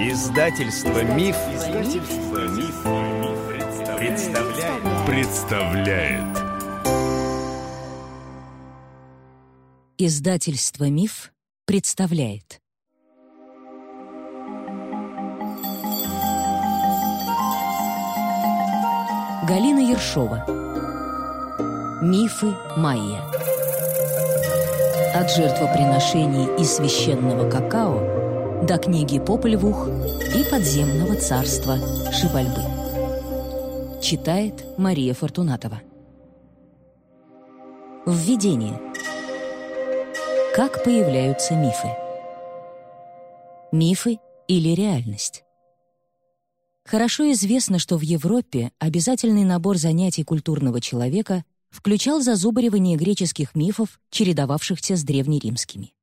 Издательство Миф, Издательство Миф, представляет. представляет. Издательство Миф представляет. Галина Ершова. Мифы Майя. От жертвоприношений и священного какао до книги Попольвух и подземного царства Шибальбы. Читает Мария Фортунатова. Введение. Как появляются мифы? Мифы или реальность? Хорошо известно, что в Европе обязательный набор занятий культурного человека включал зазубривание греческих мифов, чередовавшихся с древнеримскими.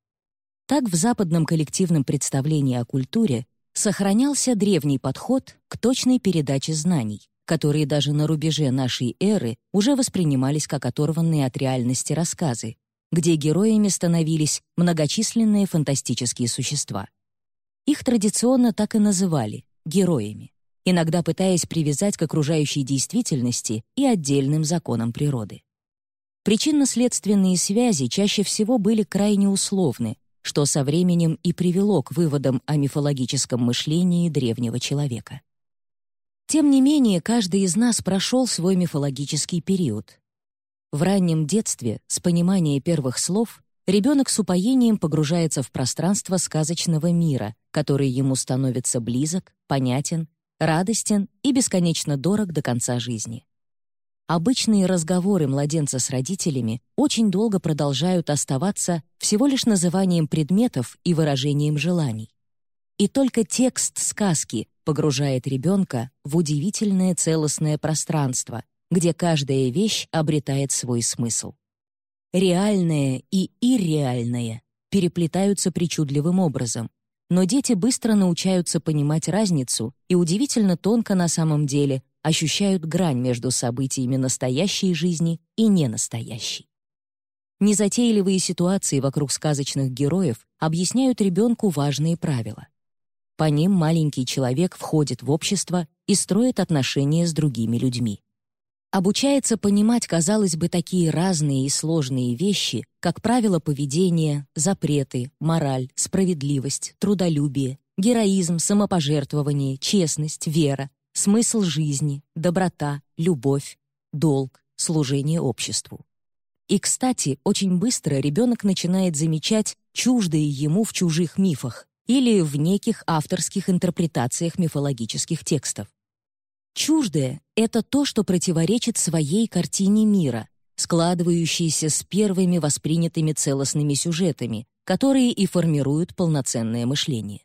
Так в западном коллективном представлении о культуре сохранялся древний подход к точной передаче знаний, которые даже на рубеже нашей эры уже воспринимались как оторванные от реальности рассказы, где героями становились многочисленные фантастические существа. Их традиционно так и называли — героями, иногда пытаясь привязать к окружающей действительности и отдельным законам природы. Причинно-следственные связи чаще всего были крайне условны, что со временем и привело к выводам о мифологическом мышлении древнего человека. Тем не менее, каждый из нас прошел свой мифологический период. В раннем детстве, с понимания первых слов, ребенок с упоением погружается в пространство сказочного мира, который ему становится близок, понятен, радостен и бесконечно дорог до конца жизни. Обычные разговоры младенца с родителями очень долго продолжают оставаться всего лишь называнием предметов и выражением желаний. И только текст сказки погружает ребенка в удивительное целостное пространство, где каждая вещь обретает свой смысл. Реальное и ирреальное переплетаются причудливым образом, но дети быстро научаются понимать разницу и удивительно тонко на самом деле ощущают грань между событиями настоящей жизни и ненастоящей. Незатейливые ситуации вокруг сказочных героев объясняют ребенку важные правила. По ним маленький человек входит в общество и строит отношения с другими людьми. Обучается понимать, казалось бы, такие разные и сложные вещи, как правила поведения, запреты, мораль, справедливость, трудолюбие, героизм, самопожертвование, честность, вера, смысл жизни, доброта, любовь, долг, служение обществу. И, кстати, очень быстро ребенок начинает замечать чуждые ему в чужих мифах или в неких авторских интерпретациях мифологических текстов. Чуждое — это то, что противоречит своей картине мира, складывающейся с первыми воспринятыми целостными сюжетами, которые и формируют полноценное мышление.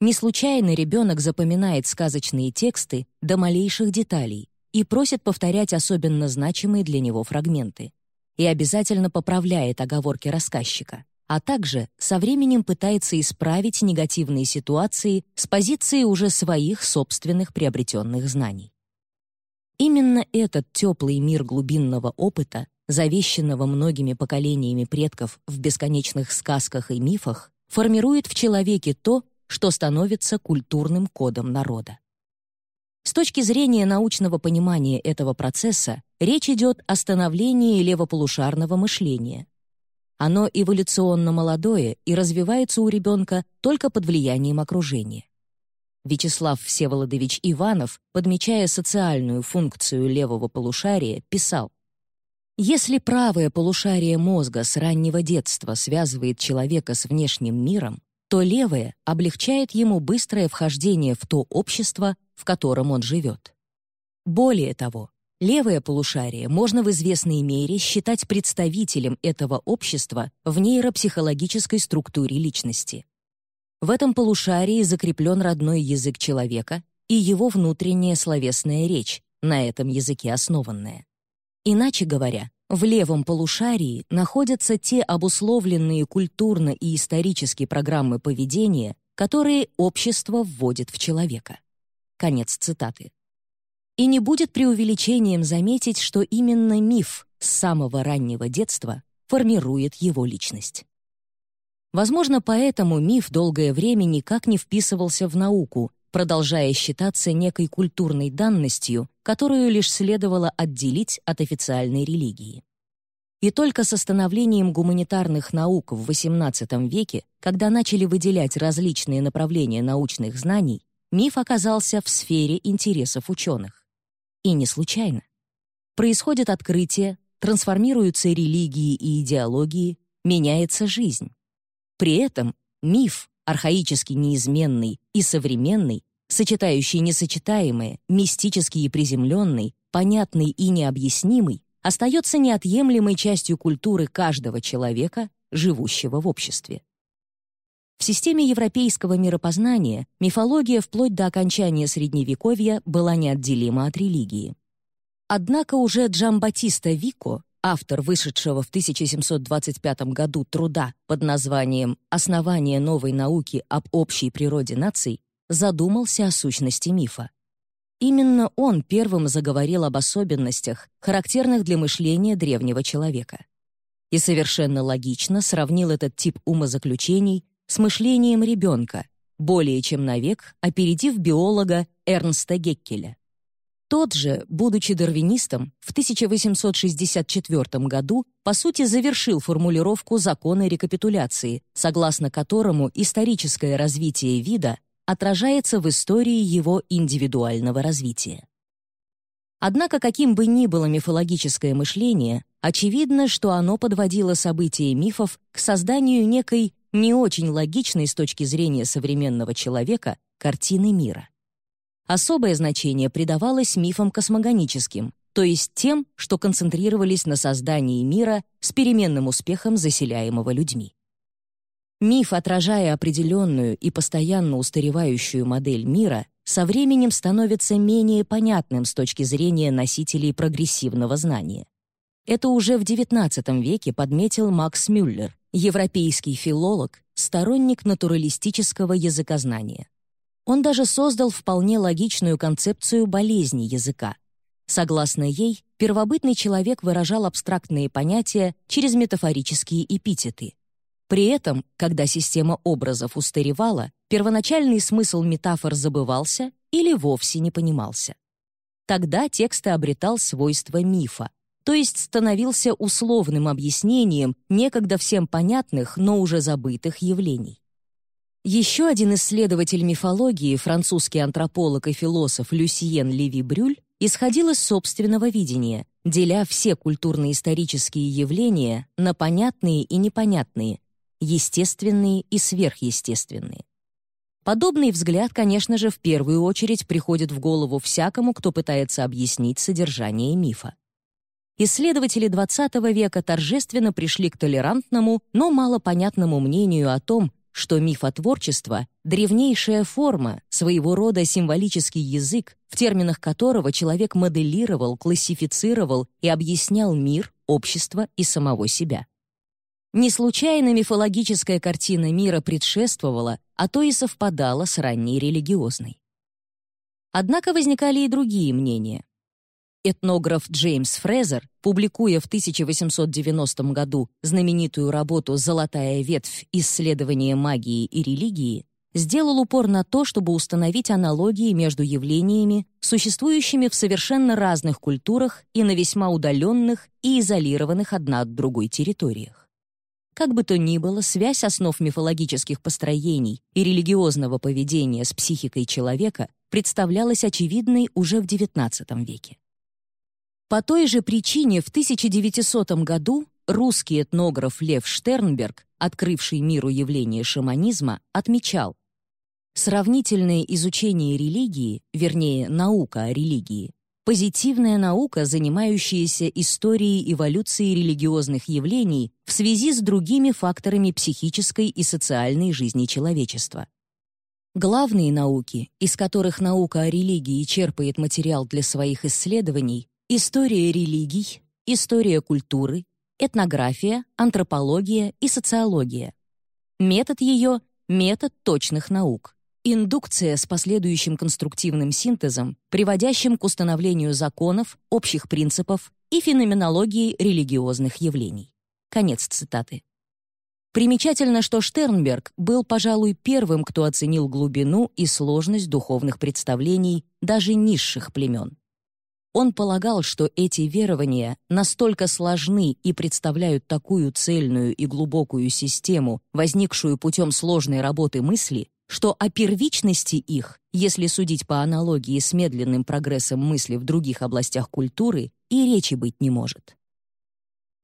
Не случайно ребенок запоминает сказочные тексты до малейших деталей и просит повторять особенно значимые для него фрагменты. И обязательно поправляет оговорки рассказчика, а также со временем пытается исправить негативные ситуации с позиции уже своих собственных приобретенных знаний. Именно этот теплый мир глубинного опыта, завещанного многими поколениями предков в бесконечных сказках и мифах, формирует в человеке то, что становится культурным кодом народа. С точки зрения научного понимания этого процесса речь идет о становлении левополушарного мышления. Оно эволюционно молодое и развивается у ребенка только под влиянием окружения. Вячеслав Всеволодович Иванов, подмечая социальную функцию левого полушария, писал «Если правое полушарие мозга с раннего детства связывает человека с внешним миром, то левое облегчает ему быстрое вхождение в то общество, в котором он живет. Более того, левое полушарие можно в известной мере считать представителем этого общества в нейропсихологической структуре личности. В этом полушарии закреплен родной язык человека и его внутренняя словесная речь, на этом языке основанная. Иначе говоря, в левом полушарии находятся те обусловленные культурно и исторически программы поведения, которые общество вводит в человека. Конец цитаты. И не будет преувеличением заметить, что именно миф с самого раннего детства формирует его личность. Возможно, поэтому миф долгое время никак не вписывался в науку, продолжая считаться некой культурной данностью, которую лишь следовало отделить от официальной религии. И только с становлением гуманитарных наук в XVIII веке, когда начали выделять различные направления научных знаний, миф оказался в сфере интересов ученых. И не случайно. Происходят открытия, трансформируются религии и идеологии, меняется жизнь. При этом миф, архаически неизменный и современный, сочетающий несочетаемое, мистический и приземленный, понятный и необъяснимый, остается неотъемлемой частью культуры каждого человека, живущего в обществе. В системе европейского миропознания мифология вплоть до окончания Средневековья была неотделима от религии. Однако уже Джамбатиста Вико автор вышедшего в 1725 году труда под названием «Основание новой науки об общей природе наций», задумался о сущности мифа. Именно он первым заговорил об особенностях, характерных для мышления древнего человека. И совершенно логично сравнил этот тип умозаключений с мышлением ребенка, более чем на век опередив биолога Эрнста Геккеля. Тот же, будучи дарвинистом, в 1864 году по сути завершил формулировку закона рекапитуляции, согласно которому историческое развитие вида отражается в истории его индивидуального развития. Однако каким бы ни было мифологическое мышление, очевидно, что оно подводило события мифов к созданию некой не очень логичной с точки зрения современного человека картины мира. Особое значение придавалось мифам космогоническим, то есть тем, что концентрировались на создании мира с переменным успехом заселяемого людьми. Миф, отражая определенную и постоянно устаревающую модель мира, со временем становится менее понятным с точки зрения носителей прогрессивного знания. Это уже в XIX веке подметил Макс Мюллер, европейский филолог, сторонник натуралистического языкознания. Он даже создал вполне логичную концепцию болезни языка. Согласно ей, первобытный человек выражал абстрактные понятия через метафорические эпитеты. При этом, когда система образов устаревала, первоначальный смысл метафор забывался или вовсе не понимался. Тогда текст обретал свойства мифа, то есть становился условным объяснением некогда всем понятных, но уже забытых явлений. Еще один исследователь мифологии, французский антрополог и философ Люсиен Леви-Брюль, исходил из собственного видения, деля все культурно-исторические явления на понятные и непонятные, естественные и сверхъестественные. Подобный взгляд, конечно же, в первую очередь приходит в голову всякому, кто пытается объяснить содержание мифа. Исследователи XX века торжественно пришли к толерантному, но малопонятному мнению о том, что мифотворчество — древнейшая форма, своего рода символический язык, в терминах которого человек моделировал, классифицировал и объяснял мир, общество и самого себя. Не случайно мифологическая картина мира предшествовала, а то и совпадала с ранней религиозной. Однако возникали и другие мнения. Этнограф Джеймс Фрезер, публикуя в 1890 году знаменитую работу «Золотая ветвь. Исследование магии и религии», сделал упор на то, чтобы установить аналогии между явлениями, существующими в совершенно разных культурах и на весьма удаленных и изолированных одна от другой территориях. Как бы то ни было, связь основ мифологических построений и религиозного поведения с психикой человека представлялась очевидной уже в XIX веке. По той же причине в 1900 году русский этнограф Лев Штернберг, открывший миру явление шаманизма, отмечал, Сравнительное изучение религии, вернее, наука о религии, позитивная наука, занимающаяся историей эволюции религиозных явлений в связи с другими факторами психической и социальной жизни человечества. Главные науки, из которых наука о религии черпает материал для своих исследований, История религий, история культуры, этнография, антропология и социология. Метод ее — метод точных наук. Индукция с последующим конструктивным синтезом, приводящим к установлению законов, общих принципов и феноменологии религиозных явлений. Конец цитаты. Примечательно, что Штернберг был, пожалуй, первым, кто оценил глубину и сложность духовных представлений даже низших племен. Он полагал, что эти верования настолько сложны и представляют такую цельную и глубокую систему, возникшую путем сложной работы мысли, что о первичности их, если судить по аналогии с медленным прогрессом мысли в других областях культуры, и речи быть не может.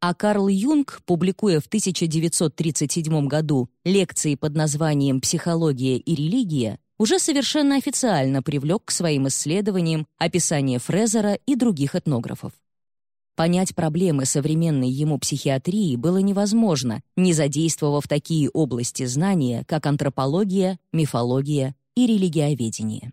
А Карл Юнг, публикуя в 1937 году лекции под названием «Психология и религия», уже совершенно официально привлек к своим исследованиям описание Фрезера и других этнографов. Понять проблемы современной ему психиатрии было невозможно, не задействовав такие области знания, как антропология, мифология и религиоведение.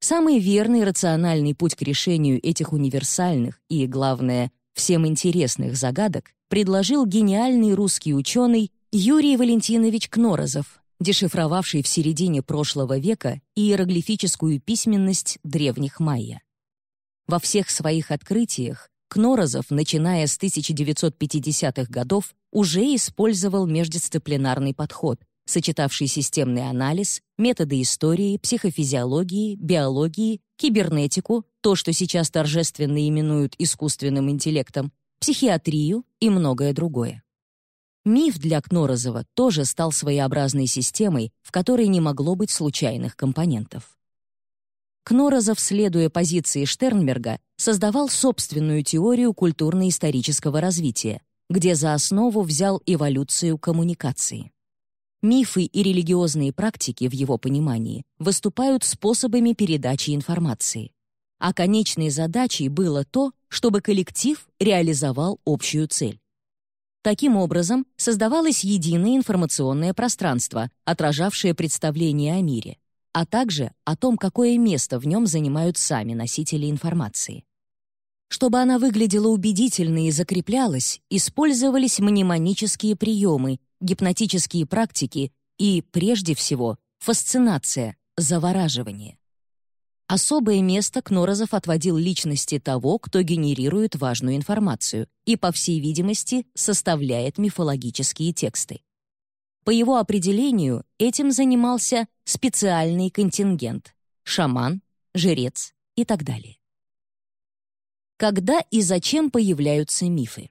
Самый верный рациональный путь к решению этих универсальных и, главное, всем интересных загадок предложил гениальный русский ученый Юрий Валентинович Кнорозов, дешифровавший в середине прошлого века иероглифическую письменность древних майя. Во всех своих открытиях Кнорозов, начиная с 1950-х годов, уже использовал междисциплинарный подход, сочетавший системный анализ, методы истории, психофизиологии, биологии, кибернетику, то, что сейчас торжественно именуют искусственным интеллектом, психиатрию и многое другое. Миф для Кнорозова тоже стал своеобразной системой, в которой не могло быть случайных компонентов. Кнорозов, следуя позиции Штернберга, создавал собственную теорию культурно-исторического развития, где за основу взял эволюцию коммуникации. Мифы и религиозные практики, в его понимании, выступают способами передачи информации. А конечной задачей было то, чтобы коллектив реализовал общую цель. Таким образом, создавалось единое информационное пространство, отражавшее представление о мире а также о том, какое место в нем занимают сами носители информации. Чтобы она выглядела убедительно и закреплялась, использовались мнемонические приемы, гипнотические практики и, прежде всего, фасцинация, завораживание. Особое место Кнорозов отводил личности того, кто генерирует важную информацию и, по всей видимости, составляет мифологические тексты. По его определению, этим занимался специальный контингент — шаман, жрец и так далее. Когда и зачем появляются мифы?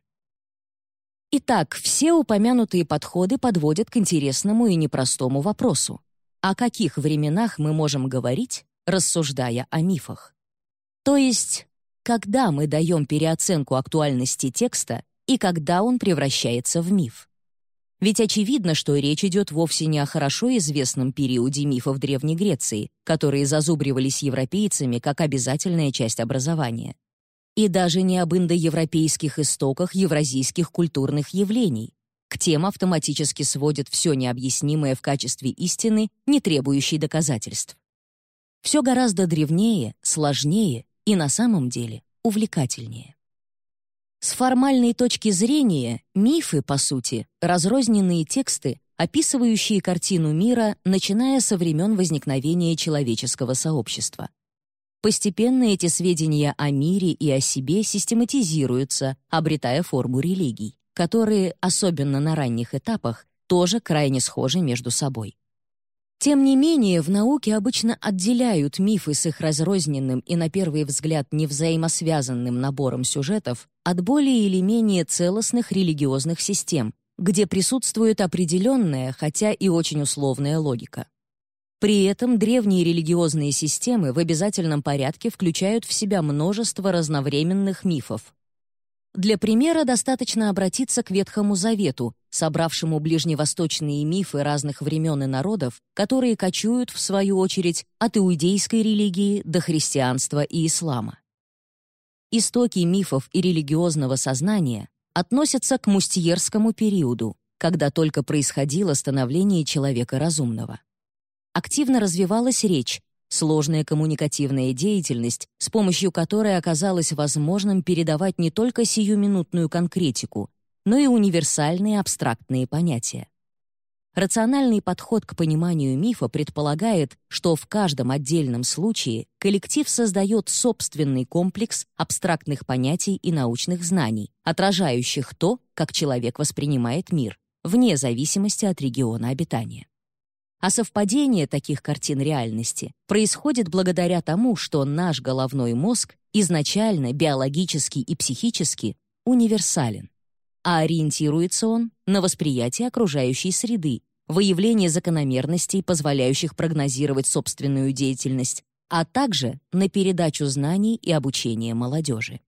Итак, все упомянутые подходы подводят к интересному и непростому вопросу. О каких временах мы можем говорить, рассуждая о мифах? То есть, когда мы даем переоценку актуальности текста и когда он превращается в миф? Ведь очевидно, что речь идет вовсе не о хорошо известном периоде мифов Древней Греции, которые зазубривались европейцами как обязательная часть образования. И даже не об индоевропейских истоках евразийских культурных явлений. К тем автоматически сводят все необъяснимое в качестве истины, не требующей доказательств. Все гораздо древнее, сложнее и на самом деле увлекательнее. С формальной точки зрения, мифы, по сути, разрозненные тексты, описывающие картину мира, начиная со времен возникновения человеческого сообщества. Постепенно эти сведения о мире и о себе систематизируются, обретая форму религий, которые, особенно на ранних этапах, тоже крайне схожи между собой. Тем не менее, в науке обычно отделяют мифы с их разрозненным и, на первый взгляд, невзаимосвязанным набором сюжетов от более или менее целостных религиозных систем, где присутствует определенная, хотя и очень условная логика. При этом древние религиозные системы в обязательном порядке включают в себя множество разновременных мифов, для примера достаточно обратиться к Ветхому Завету, собравшему ближневосточные мифы разных времен и народов, которые кочуют, в свою очередь, от иудейской религии до христианства и ислама. Истоки мифов и религиозного сознания относятся к мустьерскому периоду, когда только происходило становление человека разумного. Активно развивалась речь, сложная коммуникативная деятельность, с помощью которой оказалось возможным передавать не только сиюминутную конкретику, но и универсальные абстрактные понятия. Рациональный подход к пониманию мифа предполагает, что в каждом отдельном случае коллектив создает собственный комплекс абстрактных понятий и научных знаний, отражающих то, как человек воспринимает мир, вне зависимости от региона обитания. А совпадение таких картин реальности происходит благодаря тому, что наш головной мозг изначально биологически и психически универсален, а ориентируется он на восприятие окружающей среды, выявление закономерностей, позволяющих прогнозировать собственную деятельность, а также на передачу знаний и обучение молодежи.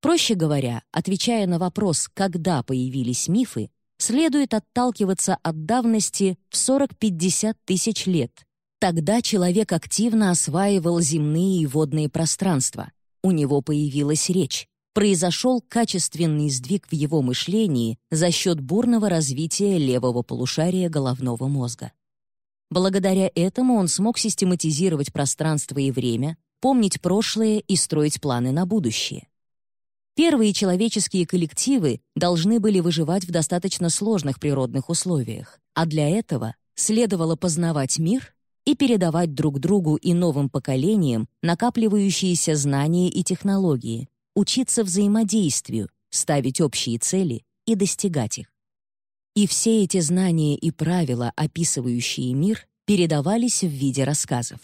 Проще говоря, отвечая на вопрос, когда появились мифы, следует отталкиваться от давности в 40-50 тысяч лет. Тогда человек активно осваивал земные и водные пространства. У него появилась речь. Произошел качественный сдвиг в его мышлении за счет бурного развития левого полушария головного мозга. Благодаря этому он смог систематизировать пространство и время, помнить прошлое и строить планы на будущее. Первые человеческие коллективы должны были выживать в достаточно сложных природных условиях, а для этого следовало познавать мир и передавать друг другу и новым поколениям накапливающиеся знания и технологии, учиться взаимодействию, ставить общие цели и достигать их. И все эти знания и правила, описывающие мир, передавались в виде рассказов.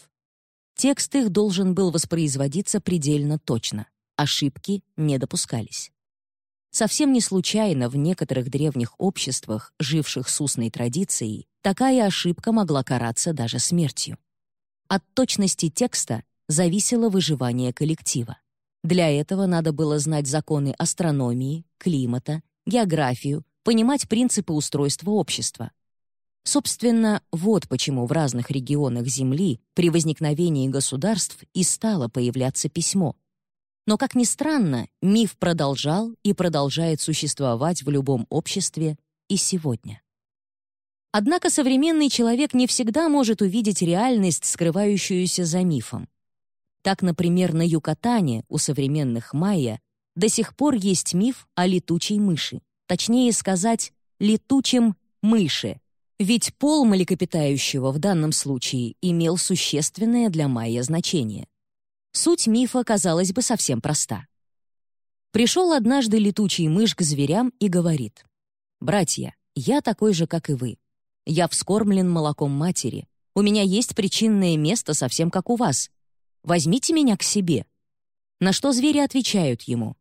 Текст их должен был воспроизводиться предельно точно ошибки не допускались. Совсем не случайно в некоторых древних обществах, живших с устной традицией, такая ошибка могла караться даже смертью. От точности текста зависело выживание коллектива. Для этого надо было знать законы астрономии, климата, географию, понимать принципы устройства общества. Собственно, вот почему в разных регионах Земли при возникновении государств и стало появляться письмо — но, как ни странно, миф продолжал и продолжает существовать в любом обществе и сегодня. Однако современный человек не всегда может увидеть реальность, скрывающуюся за мифом. Так, например, на Юкатане у современных майя до сих пор есть миф о летучей мыши, точнее сказать, летучем мыше, ведь пол млекопитающего в данном случае имел существенное для майя значение. Суть мифа, казалось бы, совсем проста. Пришел однажды летучий мышь к зверям и говорит, «Братья, я такой же, как и вы. Я вскормлен молоком матери. У меня есть причинное место, совсем как у вас. Возьмите меня к себе». На что звери отвечают ему,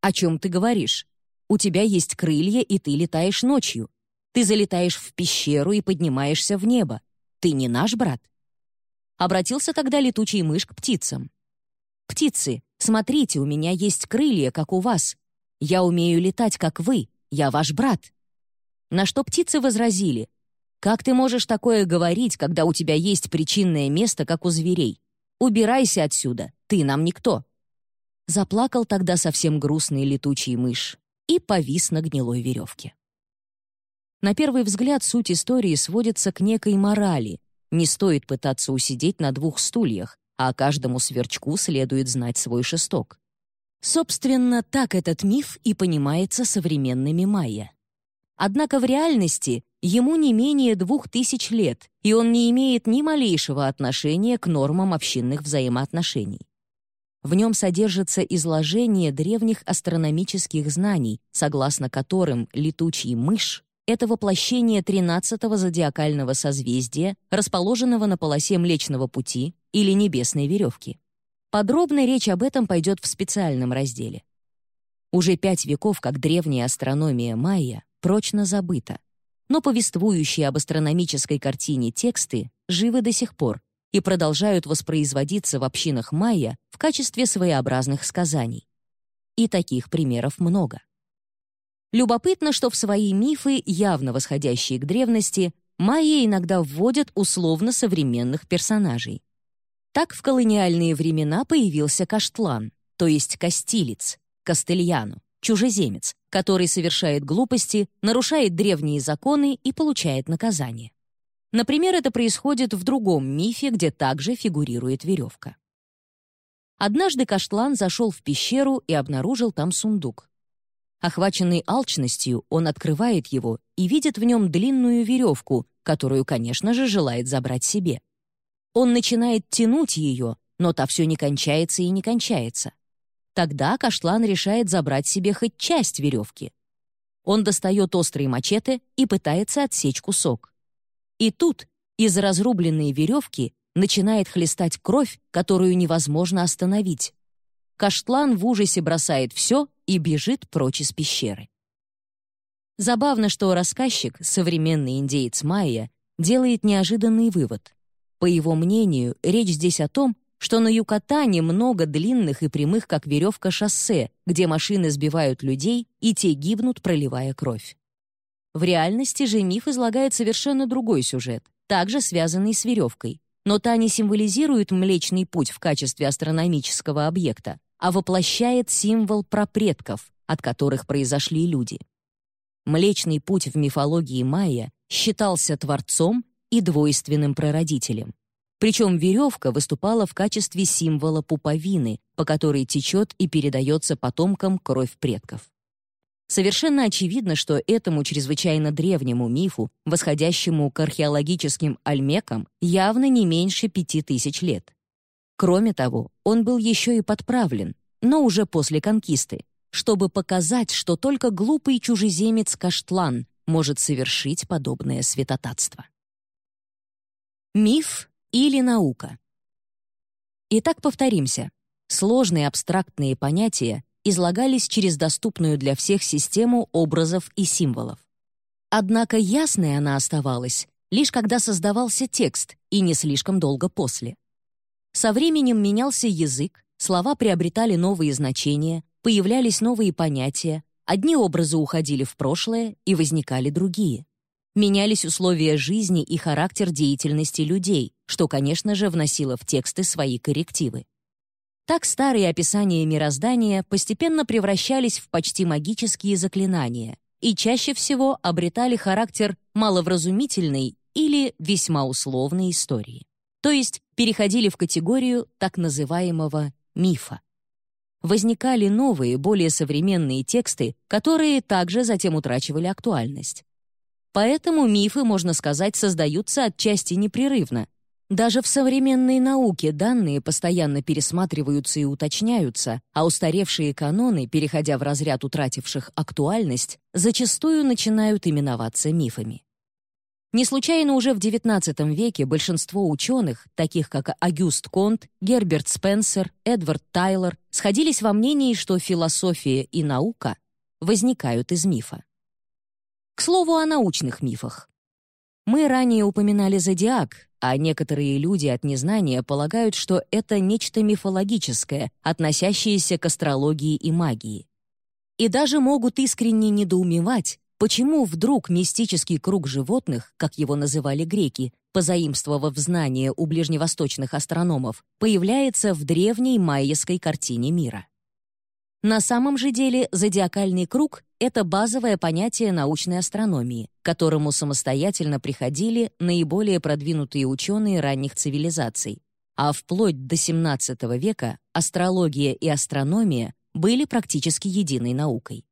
«О чем ты говоришь? У тебя есть крылья, и ты летаешь ночью. Ты залетаешь в пещеру и поднимаешься в небо. Ты не наш брат?» Обратился тогда летучий мышь к птицам. «Птицы, смотрите, у меня есть крылья, как у вас. Я умею летать, как вы. Я ваш брат». На что птицы возразили. «Как ты можешь такое говорить, когда у тебя есть причинное место, как у зверей? Убирайся отсюда, ты нам никто». Заплакал тогда совсем грустный летучий мышь и повис на гнилой веревке. На первый взгляд суть истории сводится к некой морали. Не стоит пытаться усидеть на двух стульях, а каждому сверчку следует знать свой шесток. Собственно, так этот миф и понимается современными майя. Однако в реальности ему не менее двух тысяч лет, и он не имеет ни малейшего отношения к нормам общинных взаимоотношений. В нем содержится изложение древних астрономических знаний, согласно которым летучий мышь — это воплощение 13-го зодиакального созвездия, расположенного на полосе Млечного Пути, или небесной веревки. Подробная речь об этом пойдет в специальном разделе. Уже пять веков, как древняя астрономия майя, прочно забыта, но повествующие об астрономической картине тексты живы до сих пор и продолжают воспроизводиться в общинах майя в качестве своеобразных сказаний. И таких примеров много. Любопытно, что в свои мифы, явно восходящие к древности, майя иногда вводят условно современных персонажей. Так в колониальные времена появился каштлан, то есть костилец, кастельяну, чужеземец, который совершает глупости, нарушает древние законы и получает наказание. Например, это происходит в другом мифе, где также фигурирует веревка. Однажды Каштлан зашел в пещеру и обнаружил там сундук. Охваченный алчностью, он открывает его и видит в нем длинную веревку, которую, конечно же, желает забрать себе. Он начинает тянуть ее, но та все не кончается и не кончается. Тогда Кашлан решает забрать себе хоть часть веревки. Он достает острый мачете и пытается отсечь кусок. И тут из разрубленной веревки начинает хлестать кровь, которую невозможно остановить. Каштлан в ужасе бросает все и бежит прочь из пещеры. Забавно, что рассказчик, современный индеец Майя, делает неожиданный вывод. По его мнению, речь здесь о том, что на Юкатане много длинных и прямых, как веревка, шоссе, где машины сбивают людей, и те гибнут, проливая кровь. В реальности же миф излагает совершенно другой сюжет, также связанный с веревкой, но та не символизирует Млечный Путь в качестве астрономического объекта, а воплощает символ прапредков, от которых произошли люди. Млечный Путь в мифологии майя считался творцом и двойственным прародителем. Причем веревка выступала в качестве символа пуповины, по которой течет и передается потомкам кровь предков. Совершенно очевидно, что этому чрезвычайно древнему мифу, восходящему к археологическим альмекам, явно не меньше пяти тысяч лет. Кроме того, он был еще и подправлен, но уже после конкисты, чтобы показать, что только глупый чужеземец Каштлан может совершить подобное святотатство. Миф или наука? Итак, повторимся. Сложные абстрактные понятия излагались через доступную для всех систему образов и символов. Однако ясной она оставалась лишь когда создавался текст и не слишком долго после. Со временем менялся язык, слова приобретали новые значения, появлялись новые понятия, одни образы уходили в прошлое и возникали другие. Менялись условия жизни и характер деятельности людей, что, конечно же, вносило в тексты свои коррективы. Так старые описания мироздания постепенно превращались в почти магические заклинания и чаще всего обретали характер маловразумительной или весьма условной истории. То есть переходили в категорию так называемого мифа. Возникали новые, более современные тексты, которые также затем утрачивали актуальность. Поэтому мифы, можно сказать, создаются отчасти непрерывно, даже в современной науке данные постоянно пересматриваются и уточняются, а устаревшие каноны, переходя в разряд утративших актуальность, зачастую начинают именоваться мифами. Не случайно уже в XIX веке большинство ученых, таких как Агюст Конт, Герберт Спенсер, Эдвард Тайлор, сходились во мнении, что философия и наука возникают из мифа. К слову о научных мифах. Мы ранее упоминали зодиак, а некоторые люди от незнания полагают, что это нечто мифологическое, относящееся к астрологии и магии. И даже могут искренне недоумевать, почему вдруг мистический круг животных, как его называли греки, позаимствовав знания у ближневосточных астрономов, появляется в древней майяской картине мира. На самом же деле зодиакальный круг — это базовое понятие научной астрономии, к которому самостоятельно приходили наиболее продвинутые ученые ранних цивилизаций, а вплоть до XVII века астрология и астрономия были практически единой наукой.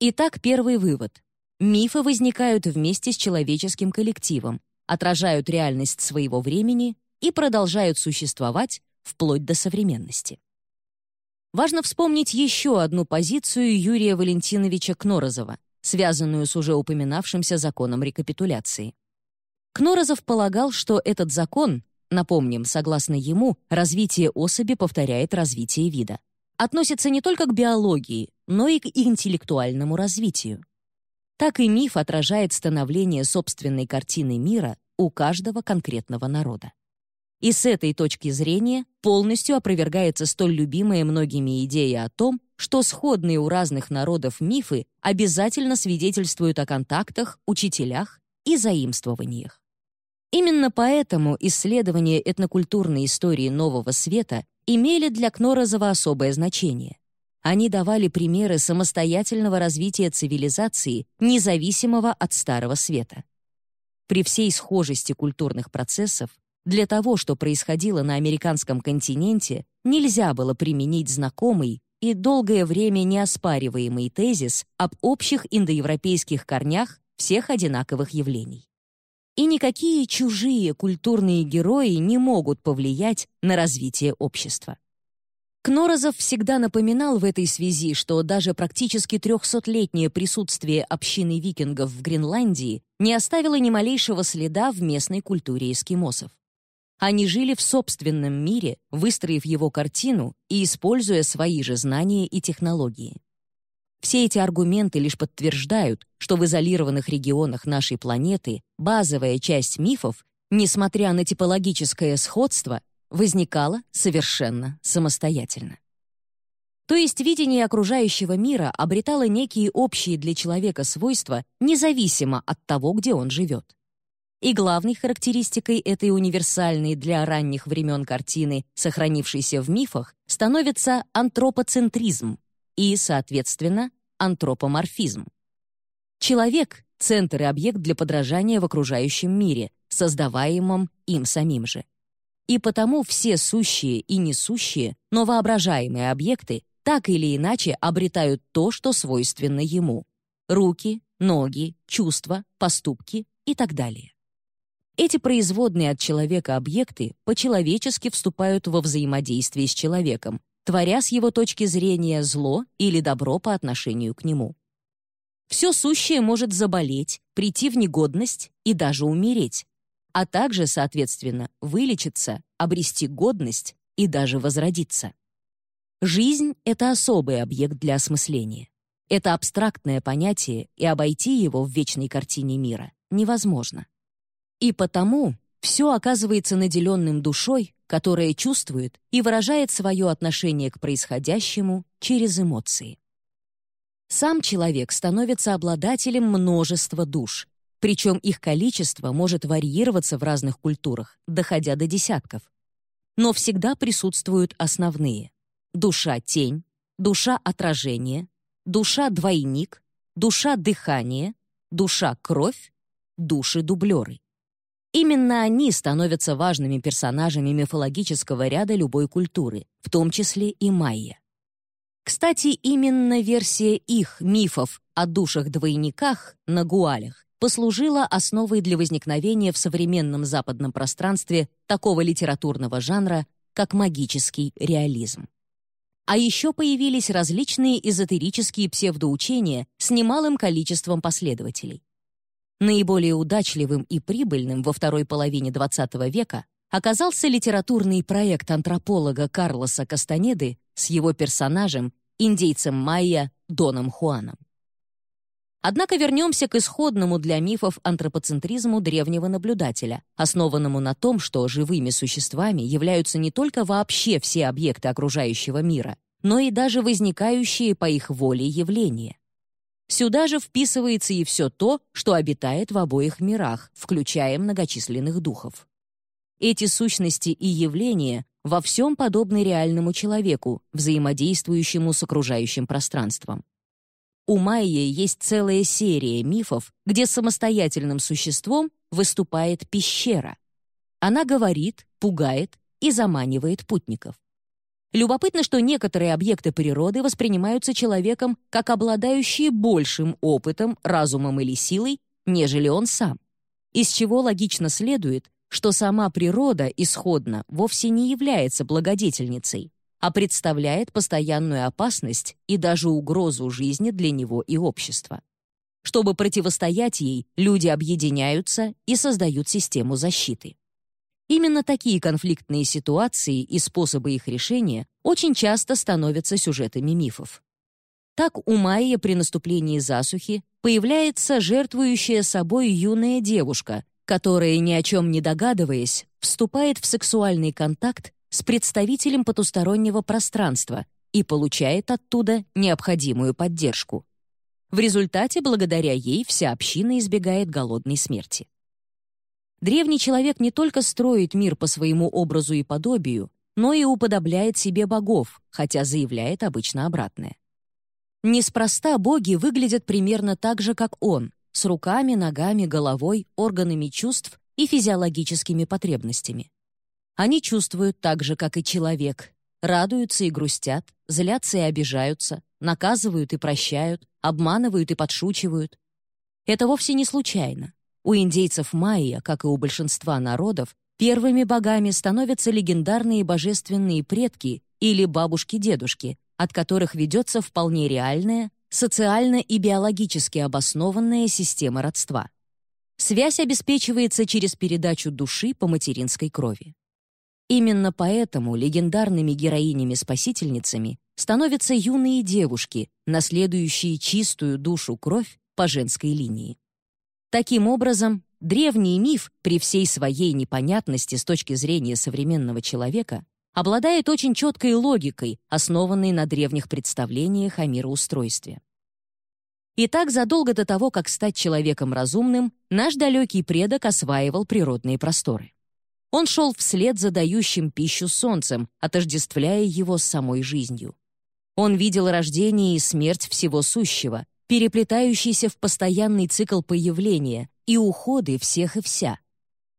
Итак, первый вывод. Мифы возникают вместе с человеческим коллективом, отражают реальность своего времени и продолжают существовать вплоть до современности. Важно вспомнить еще одну позицию Юрия Валентиновича Кнорозова, связанную с уже упоминавшимся законом рекапитуляции. Кнорозов полагал, что этот закон, напомним, согласно ему, развитие особи повторяет развитие вида, относится не только к биологии, но и к интеллектуальному развитию. Так и миф отражает становление собственной картины мира у каждого конкретного народа. И с этой точки зрения полностью опровергается столь любимая многими идея о том, что сходные у разных народов мифы обязательно свидетельствуют о контактах, учителях и заимствованиях. Именно поэтому исследования этнокультурной истории Нового Света имели для Кнорозова особое значение. Они давали примеры самостоятельного развития цивилизации, независимого от Старого Света. При всей схожести культурных процессов для того, что происходило на американском континенте, нельзя было применить знакомый и долгое время неоспариваемый тезис об общих индоевропейских корнях всех одинаковых явлений. И никакие чужие культурные герои не могут повлиять на развитие общества. Кнорозов всегда напоминал в этой связи, что даже практически трехсотлетнее присутствие общины викингов в Гренландии не оставило ни малейшего следа в местной культуре эскимосов. Они жили в собственном мире, выстроив его картину и используя свои же знания и технологии. Все эти аргументы лишь подтверждают, что в изолированных регионах нашей планеты базовая часть мифов, несмотря на типологическое сходство, возникала совершенно самостоятельно. То есть видение окружающего мира обретало некие общие для человека свойства независимо от того, где он живет. И главной характеристикой этой универсальной для ранних времен картины, сохранившейся в мифах, становится антропоцентризм и, соответственно, антропоморфизм. Человек — центр и объект для подражания в окружающем мире, создаваемом им самим же. И потому все сущие и несущие, но воображаемые объекты так или иначе обретают то, что свойственно ему — руки, ноги, чувства, поступки и так далее. Эти производные от человека объекты по-человечески вступают во взаимодействие с человеком, творя с его точки зрения зло или добро по отношению к нему. Все сущее может заболеть, прийти в негодность и даже умереть, а также, соответственно, вылечиться, обрести годность и даже возродиться. Жизнь — это особый объект для осмысления. Это абстрактное понятие, и обойти его в вечной картине мира невозможно. И потому все оказывается наделенным душой, которая чувствует и выражает свое отношение к происходящему через эмоции. Сам человек становится обладателем множества душ, причем их количество может варьироваться в разных культурах, доходя до десятков. Но всегда присутствуют основные — душа-тень, душа-отражение, душа-двойник, душа-дыхание, душа-кровь, души-дублеры. Именно они становятся важными персонажами мифологического ряда любой культуры, в том числе и майя. Кстати, именно версия их мифов о душах-двойниках на гуалях послужила основой для возникновения в современном западном пространстве такого литературного жанра, как магический реализм. А еще появились различные эзотерические псевдоучения с немалым количеством последователей. Наиболее удачливым и прибыльным во второй половине XX века оказался литературный проект антрополога Карлоса Кастанеды с его персонажем, индейцем майя Доном Хуаном. Однако вернемся к исходному для мифов антропоцентризму древнего наблюдателя, основанному на том, что живыми существами являются не только вообще все объекты окружающего мира, но и даже возникающие по их воле явления. Сюда же вписывается и все то, что обитает в обоих мирах, включая многочисленных духов. Эти сущности и явления во всем подобны реальному человеку, взаимодействующему с окружающим пространством. У Майи есть целая серия мифов, где самостоятельным существом выступает пещера. Она говорит, пугает и заманивает путников. Любопытно, что некоторые объекты природы воспринимаются человеком как обладающие большим опытом, разумом или силой, нежели он сам. Из чего логично следует, что сама природа исходно вовсе не является благодетельницей, а представляет постоянную опасность и даже угрозу жизни для него и общества. Чтобы противостоять ей, люди объединяются и создают систему защиты. Именно такие конфликтные ситуации и способы их решения очень часто становятся сюжетами мифов. Так у Майя при наступлении засухи появляется жертвующая собой юная девушка, которая, ни о чем не догадываясь, вступает в сексуальный контакт с представителем потустороннего пространства и получает оттуда необходимую поддержку. В результате, благодаря ей, вся община избегает голодной смерти. Древний человек не только строит мир по своему образу и подобию, но и уподобляет себе богов, хотя заявляет обычно обратное. Неспроста боги выглядят примерно так же, как он, с руками, ногами, головой, органами чувств и физиологическими потребностями. Они чувствуют так же, как и человек, радуются и грустят, злятся и обижаются, наказывают и прощают, обманывают и подшучивают. Это вовсе не случайно. У индейцев майя, как и у большинства народов, первыми богами становятся легендарные божественные предки или бабушки-дедушки, от которых ведется вполне реальная, социально и биологически обоснованная система родства. Связь обеспечивается через передачу души по материнской крови. Именно поэтому легендарными героинями-спасительницами становятся юные девушки, наследующие чистую душу кровь по женской линии. Таким образом, древний миф при всей своей непонятности с точки зрения современного человека обладает очень четкой логикой, основанной на древних представлениях о мироустройстве. Итак, задолго до того, как стать человеком разумным, наш далекий предок осваивал природные просторы. Он шел вслед за дающим пищу солнцем, отождествляя его с самой жизнью. Он видел рождение и смерть всего сущего, переплетающийся в постоянный цикл появления и уходы всех и вся.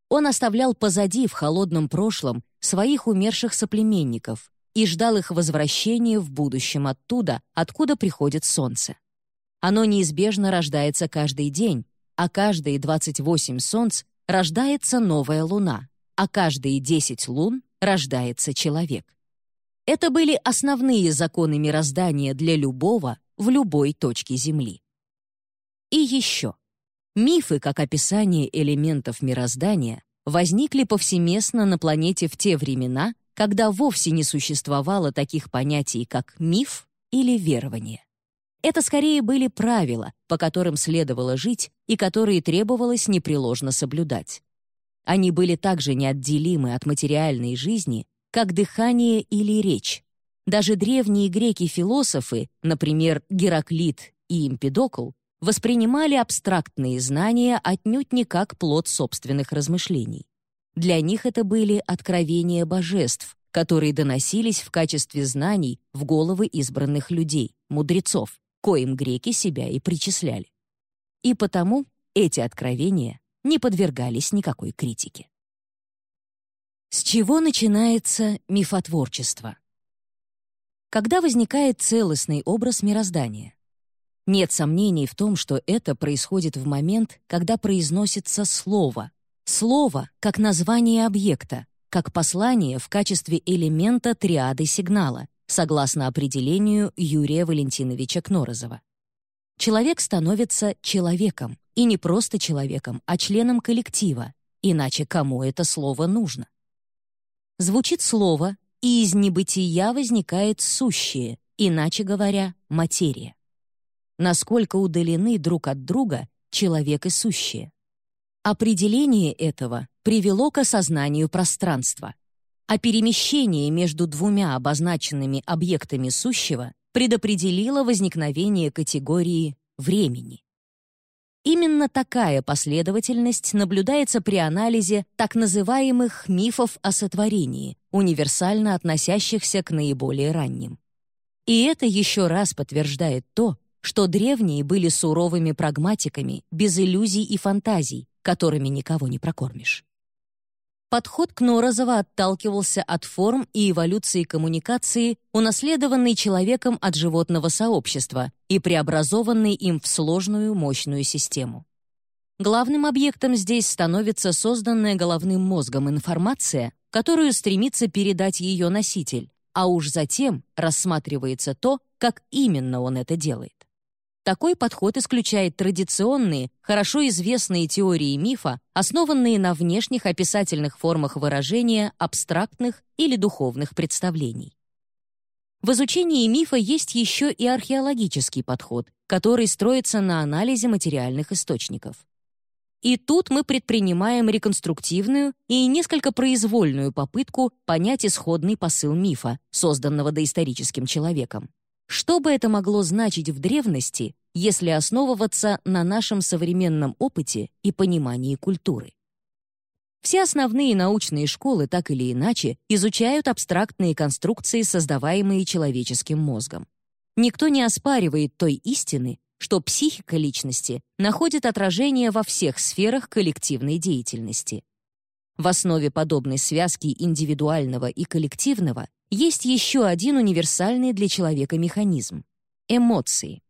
Он оставлял позади в холодном прошлом своих умерших соплеменников и ждал их возвращения в будущем оттуда, откуда приходит солнце. Оно неизбежно рождается каждый день, а каждые 28 солнц рождается новая луна, а каждые 10 лун рождается человек. Это были основные законы мироздания для любого в любой точке Земли. И еще. Мифы, как описание элементов мироздания, возникли повсеместно на планете в те времена, когда вовсе не существовало таких понятий, как миф или верование. Это скорее были правила, по которым следовало жить и которые требовалось непреложно соблюдать. Они были также неотделимы от материальной жизни, как дыхание или речь. Даже древние греки-философы, например, Гераклит и Эмпидокл, воспринимали абстрактные знания отнюдь не как плод собственных размышлений. Для них это были откровения божеств, которые доносились в качестве знаний в головы избранных людей, мудрецов, коим греки себя и причисляли. И потому эти откровения не подвергались никакой критике. С чего начинается мифотворчество? Когда возникает целостный образ мироздания? Нет сомнений в том, что это происходит в момент, когда произносится слово. Слово как название объекта, как послание в качестве элемента триады сигнала, согласно определению Юрия Валентиновича Кнорозова. Человек становится человеком, и не просто человеком, а членом коллектива, иначе кому это слово нужно? Звучит слово, и из небытия возникает сущее, иначе говоря, материя. Насколько удалены друг от друга человек и сущее. Определение этого привело к осознанию пространства, а перемещение между двумя обозначенными объектами сущего предопределило возникновение категории времени. Именно такая последовательность наблюдается при анализе так называемых мифов о сотворении, универсально относящихся к наиболее ранним. И это еще раз подтверждает то, что древние были суровыми прагматиками, без иллюзий и фантазий, которыми никого не прокормишь. Подход Кнорозова отталкивался от форм и эволюции коммуникации, унаследованной человеком от животного сообщества и преобразованной им в сложную мощную систему. Главным объектом здесь становится созданная головным мозгом информация, которую стремится передать ее носитель, а уж затем рассматривается то, как именно он это делает. Такой подход исключает традиционные, хорошо известные теории мифа, основанные на внешних описательных формах выражения абстрактных или духовных представлений. В изучении мифа есть еще и археологический подход, который строится на анализе материальных источников. И тут мы предпринимаем реконструктивную и несколько произвольную попытку понять исходный посыл мифа, созданного доисторическим человеком. Что бы это могло значить в древности, если основываться на нашем современном опыте и понимании культуры? Все основные научные школы так или иначе изучают абстрактные конструкции, создаваемые человеческим мозгом. Никто не оспаривает той истины, что психика личности находит отражение во всех сферах коллективной деятельности. В основе подобной связки индивидуального и коллективного есть еще один универсальный для человека механизм — эмоции.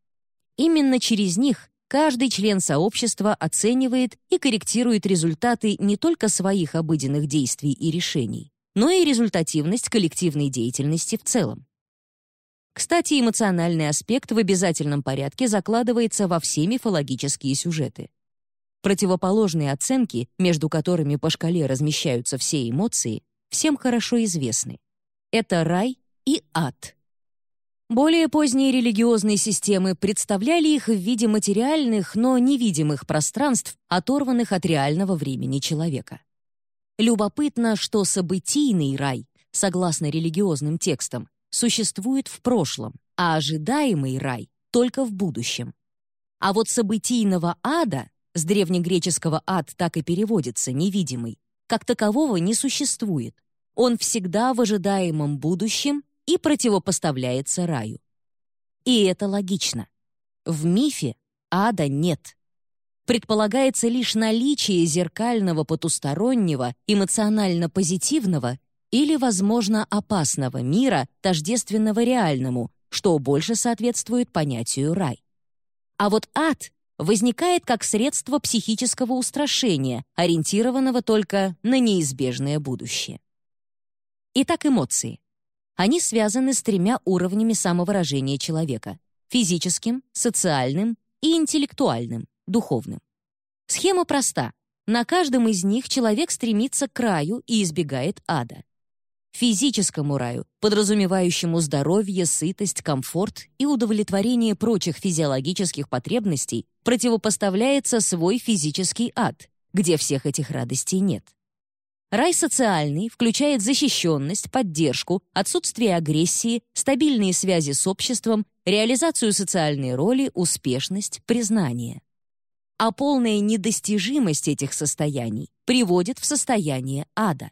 Именно через них каждый член сообщества оценивает и корректирует результаты не только своих обыденных действий и решений, но и результативность коллективной деятельности в целом. Кстати, эмоциональный аспект в обязательном порядке закладывается во все мифологические сюжеты. Противоположные оценки, между которыми по шкале размещаются все эмоции, всем хорошо известны. Это рай и ад. Более поздние религиозные системы представляли их в виде материальных, но невидимых пространств, оторванных от реального времени человека. Любопытно, что событийный рай, согласно религиозным текстам, существует в прошлом, а ожидаемый рай — только в будущем. А вот событийного ада, с древнегреческого «ад» так и переводится, невидимый, как такового не существует. Он всегда в ожидаемом будущем и противопоставляется раю. И это логично. В мифе ада нет. Предполагается лишь наличие зеркального потустороннего, эмоционально-позитивного или, возможно, опасного мира, тождественного реальному, что больше соответствует понятию рай. А вот ад возникает как средство психического устрашения, ориентированного только на неизбежное будущее. Итак, эмоции. Они связаны с тремя уровнями самовыражения человека — физическим, социальным и интеллектуальным, духовным. Схема проста. На каждом из них человек стремится к краю и избегает ада физическому раю, подразумевающему здоровье, сытость, комфорт и удовлетворение прочих физиологических потребностей, противопоставляется свой физический ад, где всех этих радостей нет. Рай социальный включает защищенность, поддержку, отсутствие агрессии, стабильные связи с обществом, реализацию социальной роли, успешность, признание. А полная недостижимость этих состояний приводит в состояние ада.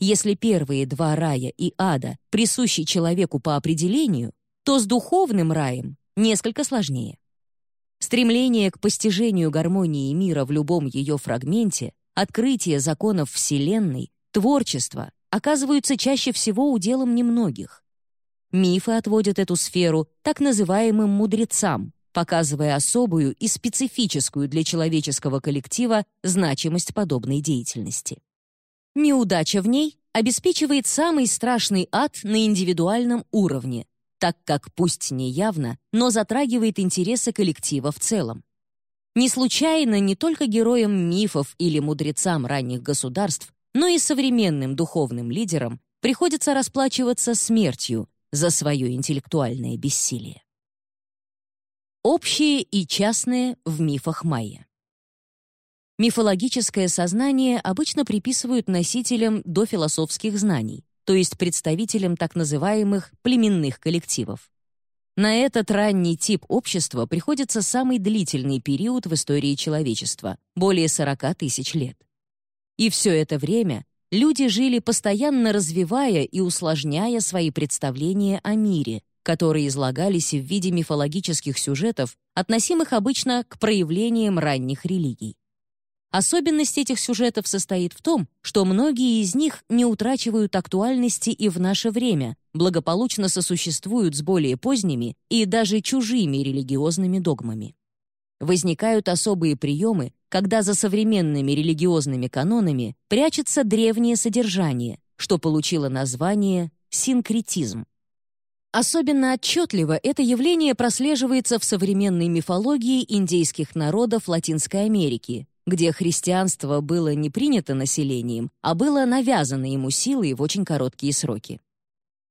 Если первые два рая и ада присущи человеку по определению, то с духовным раем несколько сложнее. Стремление к постижению гармонии мира в любом ее фрагменте, открытие законов Вселенной, творчество оказываются чаще всего уделом немногих. Мифы отводят эту сферу так называемым мудрецам, показывая особую и специфическую для человеческого коллектива значимость подобной деятельности. Неудача в ней обеспечивает самый страшный ад на индивидуальном уровне, так как пусть не явно, но затрагивает интересы коллектива в целом. Не случайно не только героям мифов или мудрецам ранних государств, но и современным духовным лидерам приходится расплачиваться смертью за свое интеллектуальное бессилие. Общее и частное в мифах майя. Мифологическое сознание обычно приписывают носителям дофилософских знаний, то есть представителям так называемых племенных коллективов. На этот ранний тип общества приходится самый длительный период в истории человечества — более 40 тысяч лет. И все это время люди жили, постоянно развивая и усложняя свои представления о мире, которые излагались в виде мифологических сюжетов, относимых обычно к проявлениям ранних религий. Особенность этих сюжетов состоит в том, что многие из них не утрачивают актуальности и в наше время, благополучно сосуществуют с более поздними и даже чужими религиозными догмами. Возникают особые приемы, когда за современными религиозными канонами прячется древнее содержание, что получило название синкретизм. Особенно отчетливо это явление прослеживается в современной мифологии индейских народов Латинской Америки, где христианство было не принято населением, а было навязано ему силой в очень короткие сроки.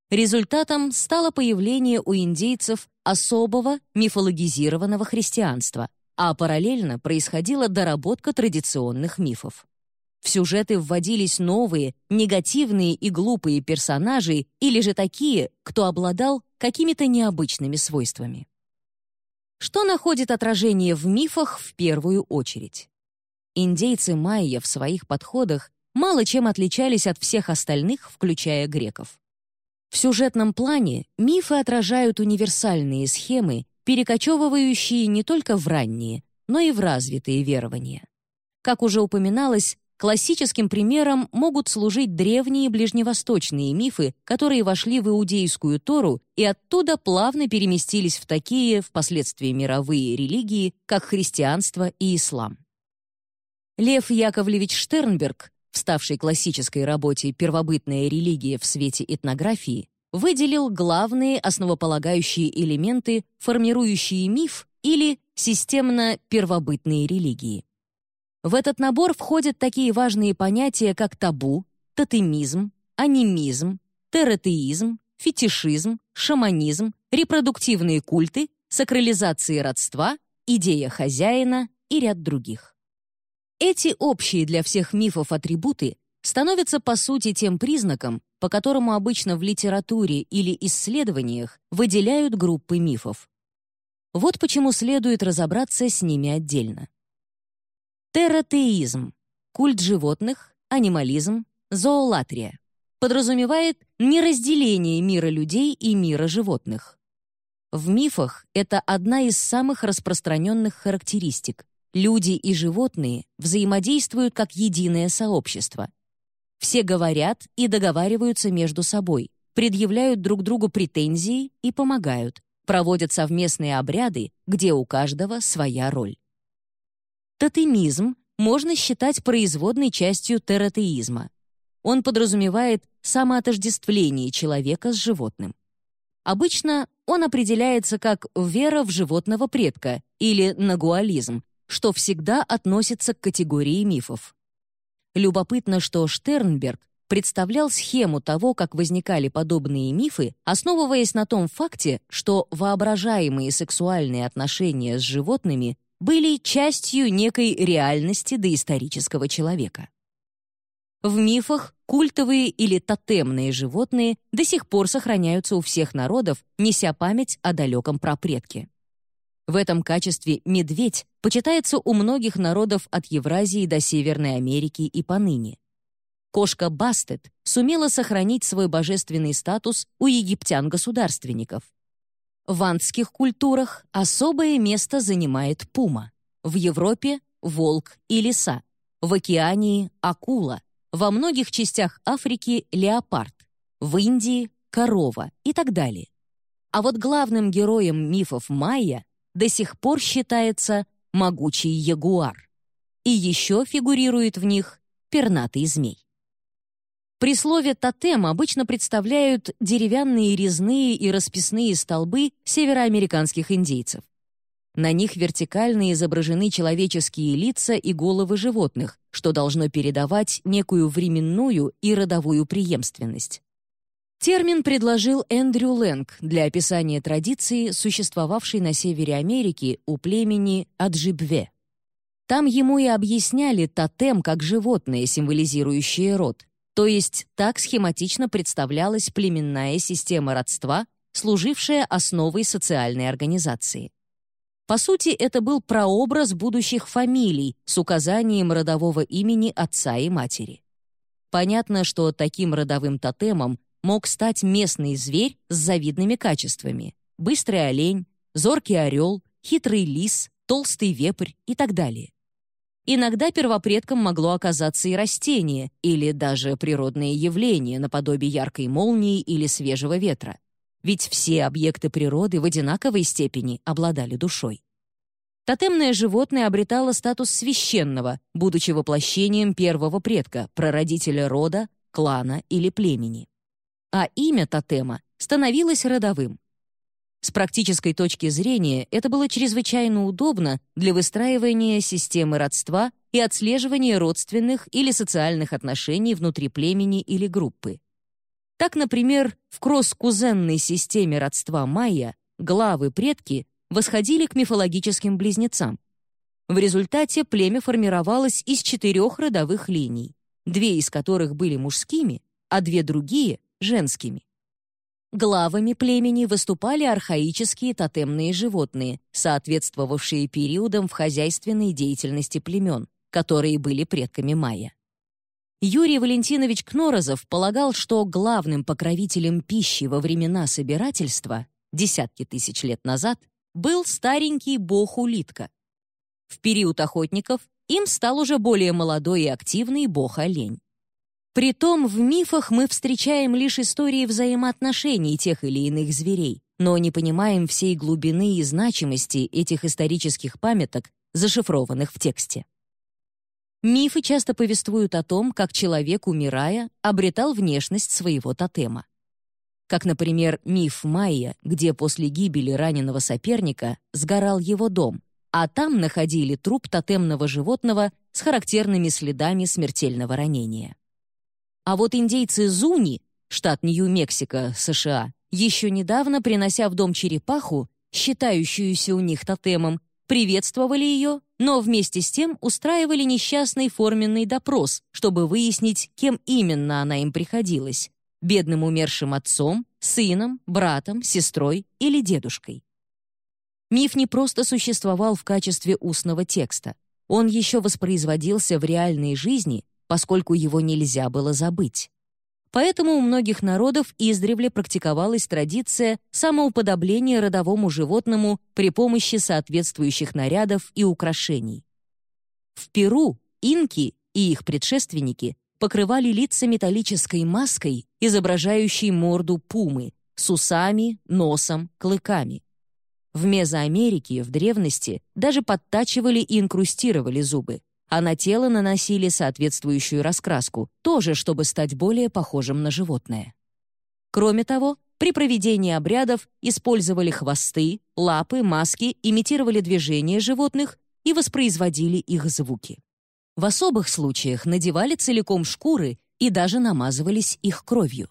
Результатом стало появление у индейцев особого мифологизированного христианства, а параллельно происходила доработка традиционных мифов. В сюжеты вводились новые, негативные и глупые персонажи или же такие, кто обладал какими-то необычными свойствами. Что находит отражение в мифах в первую очередь? Индейцы майя в своих подходах мало чем отличались от всех остальных, включая греков. В сюжетном плане мифы отражают универсальные схемы, перекочевывающие не только в ранние, но и в развитые верования. Как уже упоминалось, классическим примером могут служить древние ближневосточные мифы, которые вошли в иудейскую Тору и оттуда плавно переместились в такие, впоследствии мировые религии, как христианство и ислам. Лев Яковлевич Штернберг в в ставшей классической работе «Первобытная религия в свете этнографии», выделил главные основополагающие элементы, формирующие миф или системно-первобытные религии. В этот набор входят такие важные понятия, как табу, тотемизм, анимизм, тератеизм, фетишизм, шаманизм, репродуктивные культы, сакрализация родства, идея хозяина и ряд других. Эти общие для всех мифов атрибуты становятся по сути тем признаком, по которому обычно в литературе или исследованиях выделяют группы мифов. Вот почему следует разобраться с ними отдельно. Тератеизм — культ животных, анимализм, зоолатрия — подразумевает неразделение мира людей и мира животных. В мифах это одна из самых распространенных характеристик. Люди и животные взаимодействуют как единое сообщество. Все говорят и договариваются между собой, предъявляют друг другу претензии и помогают, проводят совместные обряды, где у каждого своя роль. Тотемизм можно считать производной частью тератеизма. Он подразумевает самоотождествление человека с животным. Обычно он определяется как вера в животного предка или нагуализм, что всегда относится к категории мифов. Любопытно, что Штернберг представлял схему того, как возникали подобные мифы, основываясь на том факте, что воображаемые сексуальные отношения с животными были частью некой реальности доисторического человека. В мифах культовые или тотемные животные до сих пор сохраняются у всех народов, неся память о далеком прапредке. В этом качестве медведь почитается у многих народов от Евразии до Северной Америки и поныне. Кошка Бастет сумела сохранить свой божественный статус у египтян-государственников. В андских культурах особое место занимает пума. В Европе — волк и лиса. В Океании — акула. Во многих частях Африки — леопард. В Индии — корова и так далее. А вот главным героем мифов майя до сих пор считается могучий ягуар. И еще фигурирует в них пернатый змей. При слове «тотем» обычно представляют деревянные резные и расписные столбы североамериканских индейцев. На них вертикально изображены человеческие лица и головы животных, что должно передавать некую временную и родовую преемственность. Термин предложил Эндрю Лэнг для описания традиции, существовавшей на севере Америки у племени Аджибве. Там ему и объясняли тотем как животное, символизирующее род, то есть так схематично представлялась племенная система родства, служившая основой социальной организации. По сути, это был прообраз будущих фамилий с указанием родового имени отца и матери. Понятно, что таким родовым тотемом мог стать местный зверь с завидными качествами — быстрый олень, зоркий орел, хитрый лис, толстый вепрь и так далее. Иногда первопредком могло оказаться и растение, или даже природное явление наподобие яркой молнии или свежего ветра. Ведь все объекты природы в одинаковой степени обладали душой. Тотемное животное обретало статус священного, будучи воплощением первого предка, прародителя рода, клана или племени. А имя тотема становилось родовым. С практической точки зрения это было чрезвычайно удобно для выстраивания системы родства и отслеживания родственных или социальных отношений внутри племени или группы. Так, например, в кросс-кузенной системе родства майя главы-предки восходили к мифологическим близнецам. В результате племя формировалось из четырех родовых линий, две из которых были мужскими, а две другие — женскими. Главами племени выступали архаические тотемные животные, соответствовавшие периодам в хозяйственной деятельности племен, которые были предками майя. Юрий Валентинович Кнорозов полагал, что главным покровителем пищи во времена собирательства, десятки тысяч лет назад, был старенький бог улитка. В период охотников им стал уже более молодой и активный бог-олень. Притом в мифах мы встречаем лишь истории взаимоотношений тех или иных зверей, но не понимаем всей глубины и значимости этих исторических памяток, зашифрованных в тексте. Мифы часто повествуют о том, как человек, умирая, обретал внешность своего тотема. Как, например, миф Майя, где после гибели раненого соперника сгорал его дом, а там находили труп тотемного животного с характерными следами смертельного ранения. А вот индейцы Зуни, штат Нью-Мексико, США, еще недавно, принося в дом черепаху, считающуюся у них тотемом, приветствовали ее, но вместе с тем устраивали несчастный форменный допрос, чтобы выяснить, кем именно она им приходилась — бедным умершим отцом, сыном, братом, сестрой или дедушкой. Миф не просто существовал в качестве устного текста. Он еще воспроизводился в реальной жизни, поскольку его нельзя было забыть. Поэтому у многих народов издревле практиковалась традиция самоуподобления родовому животному при помощи соответствующих нарядов и украшений. В Перу инки и их предшественники покрывали лица металлической маской, изображающей морду пумы, с усами, носом, клыками. В Мезоамерике в древности даже подтачивали и инкрустировали зубы, а на тело наносили соответствующую раскраску, тоже чтобы стать более похожим на животное. Кроме того, при проведении обрядов использовали хвосты, лапы, маски, имитировали движения животных и воспроизводили их звуки. В особых случаях надевали целиком шкуры и даже намазывались их кровью.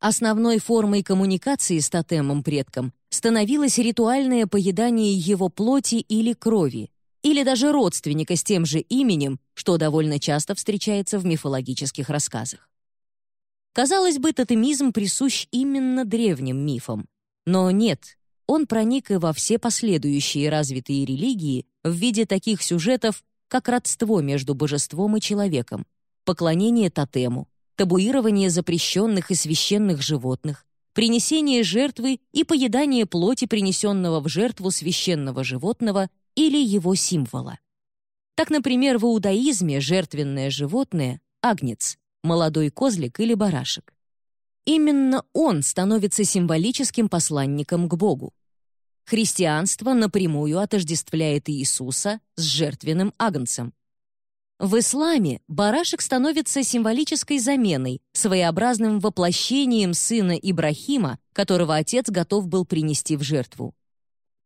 Основной формой коммуникации с тотемом-предком становилось ритуальное поедание его плоти или крови, или даже родственника с тем же именем, что довольно часто встречается в мифологических рассказах. Казалось бы, тотемизм присущ именно древним мифам. Но нет, он проник и во все последующие развитые религии в виде таких сюжетов, как родство между божеством и человеком, поклонение тотему, табуирование запрещенных и священных животных, принесение жертвы и поедание плоти принесенного в жертву священного животного или его символа. Так, например, в иудаизме жертвенное животное — агнец, молодой козлик или барашек. Именно он становится символическим посланником к Богу. Христианство напрямую отождествляет Иисуса с жертвенным агнцем. В исламе барашек становится символической заменой, своеобразным воплощением сына Ибрахима, которого отец готов был принести в жертву.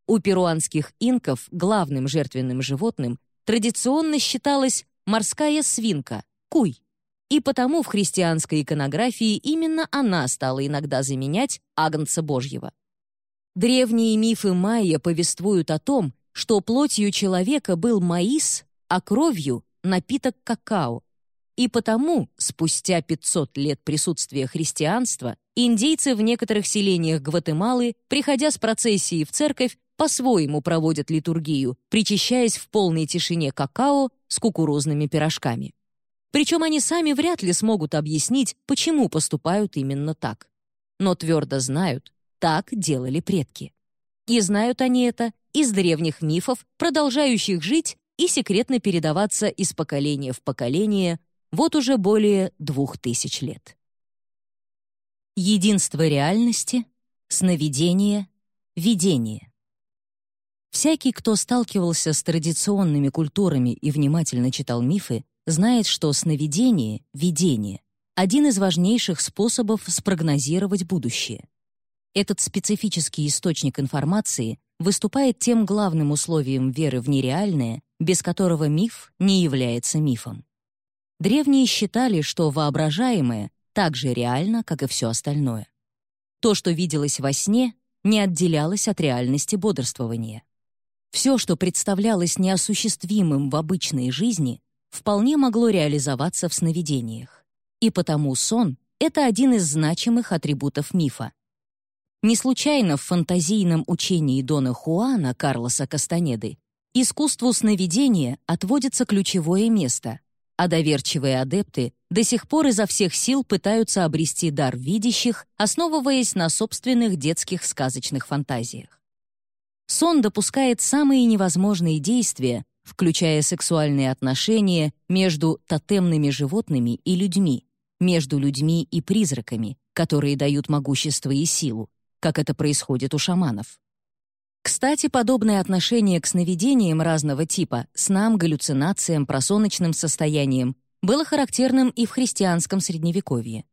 У перуанских инков главным жертвенным животным традиционно считалась морская свинка — куй. И потому в христианской иконографии именно она стала иногда заменять агнца Божьего. Древние мифы майя повествуют о том, что плотью человека был маис, а кровью — напиток какао. И потому, спустя 500 лет присутствия христианства, индейцы в некоторых селениях Гватемалы, приходя с процессией в церковь, по-своему проводят литургию, причащаясь в полной тишине какао с кукурузными пирожками. Причем они сами вряд ли смогут объяснить, почему поступают именно так. Но твердо знают, так делали предки. И знают они это из древних мифов, продолжающих жить и секретно передаваться из поколения в поколение вот уже более двух тысяч лет. Единство реальности, сновидение, видение. Всякий, кто сталкивался с традиционными культурами и внимательно читал мифы, знает, что сновидение, видение — один из важнейших способов спрогнозировать будущее. Этот специфический источник информации выступает тем главным условием веры в нереальное, без которого миф не является мифом. Древние считали, что воображаемое так же реально, как и все остальное. То, что виделось во сне, не отделялось от реальности бодрствования. Все, что представлялось неосуществимым в обычной жизни, вполне могло реализоваться в сновидениях. И потому сон — это один из значимых атрибутов мифа. Не случайно в фантазийном учении Дона Хуана Карлоса Кастанеды искусству сновидения отводится ключевое место, а доверчивые адепты до сих пор изо всех сил пытаются обрести дар видящих, основываясь на собственных детских сказочных фантазиях. Сон допускает самые невозможные действия, включая сексуальные отношения между тотемными животными и людьми, между людьми и призраками, которые дают могущество и силу, как это происходит у шаманов. Кстати, подобное отношение к сновидениям разного типа, снам, галлюцинациям, просоночным состояниям, было характерным и в христианском Средневековье.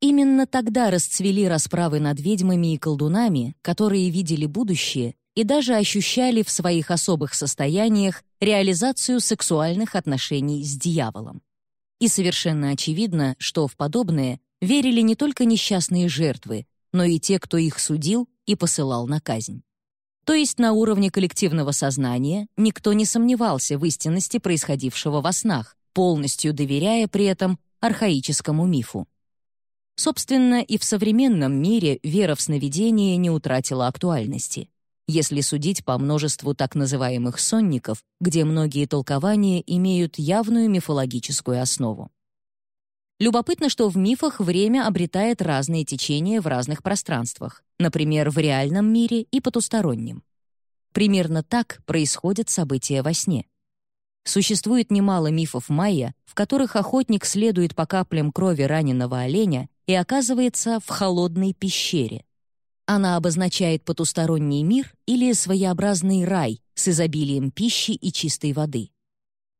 Именно тогда расцвели расправы над ведьмами и колдунами, которые видели будущее и даже ощущали в своих особых состояниях реализацию сексуальных отношений с дьяволом. И совершенно очевидно, что в подобное верили не только несчастные жертвы, но и те, кто их судил и посылал на казнь. То есть на уровне коллективного сознания никто не сомневался в истинности происходившего во снах, полностью доверяя при этом архаическому мифу. Собственно, и в современном мире вера в сновидение не утратила актуальности, если судить по множеству так называемых сонников, где многие толкования имеют явную мифологическую основу. Любопытно, что в мифах время обретает разные течения в разных пространствах, например, в реальном мире и потустороннем. Примерно так происходят события во сне. Существует немало мифов майя, в которых охотник следует по каплям крови раненого оленя и оказывается в холодной пещере. Она обозначает потусторонний мир или своеобразный рай с изобилием пищи и чистой воды.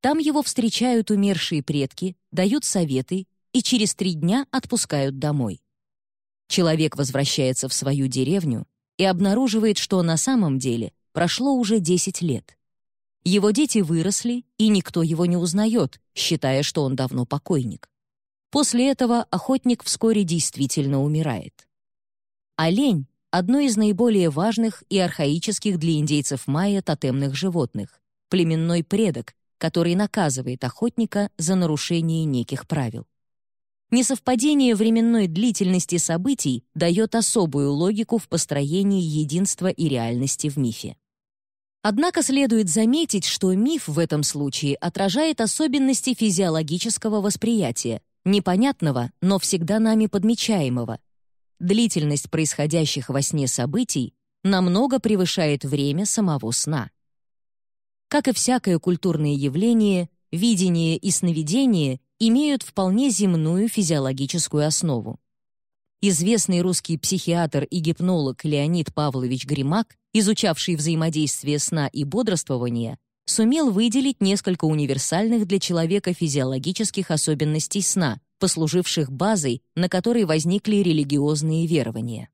Там его встречают умершие предки, дают советы и через три дня отпускают домой. Человек возвращается в свою деревню и обнаруживает, что на самом деле прошло уже 10 лет. Его дети выросли, и никто его не узнает, считая, что он давно покойник. После этого охотник вскоре действительно умирает. Олень — одно из наиболее важных и архаических для индейцев майя тотемных животных, племенной предок, который наказывает охотника за нарушение неких правил. Несовпадение временной длительности событий дает особую логику в построении единства и реальности в мифе. Однако следует заметить, что миф в этом случае отражает особенности физиологического восприятия, непонятного, но всегда нами подмечаемого. Длительность происходящих во сне событий намного превышает время самого сна. Как и всякое культурное явление, видение и сновидение имеют вполне земную физиологическую основу. Известный русский психиатр и гипнолог Леонид Павлович Гримак, изучавший взаимодействие сна и бодрствования, сумел выделить несколько универсальных для человека физиологических особенностей сна, послуживших базой, на которой возникли религиозные верования.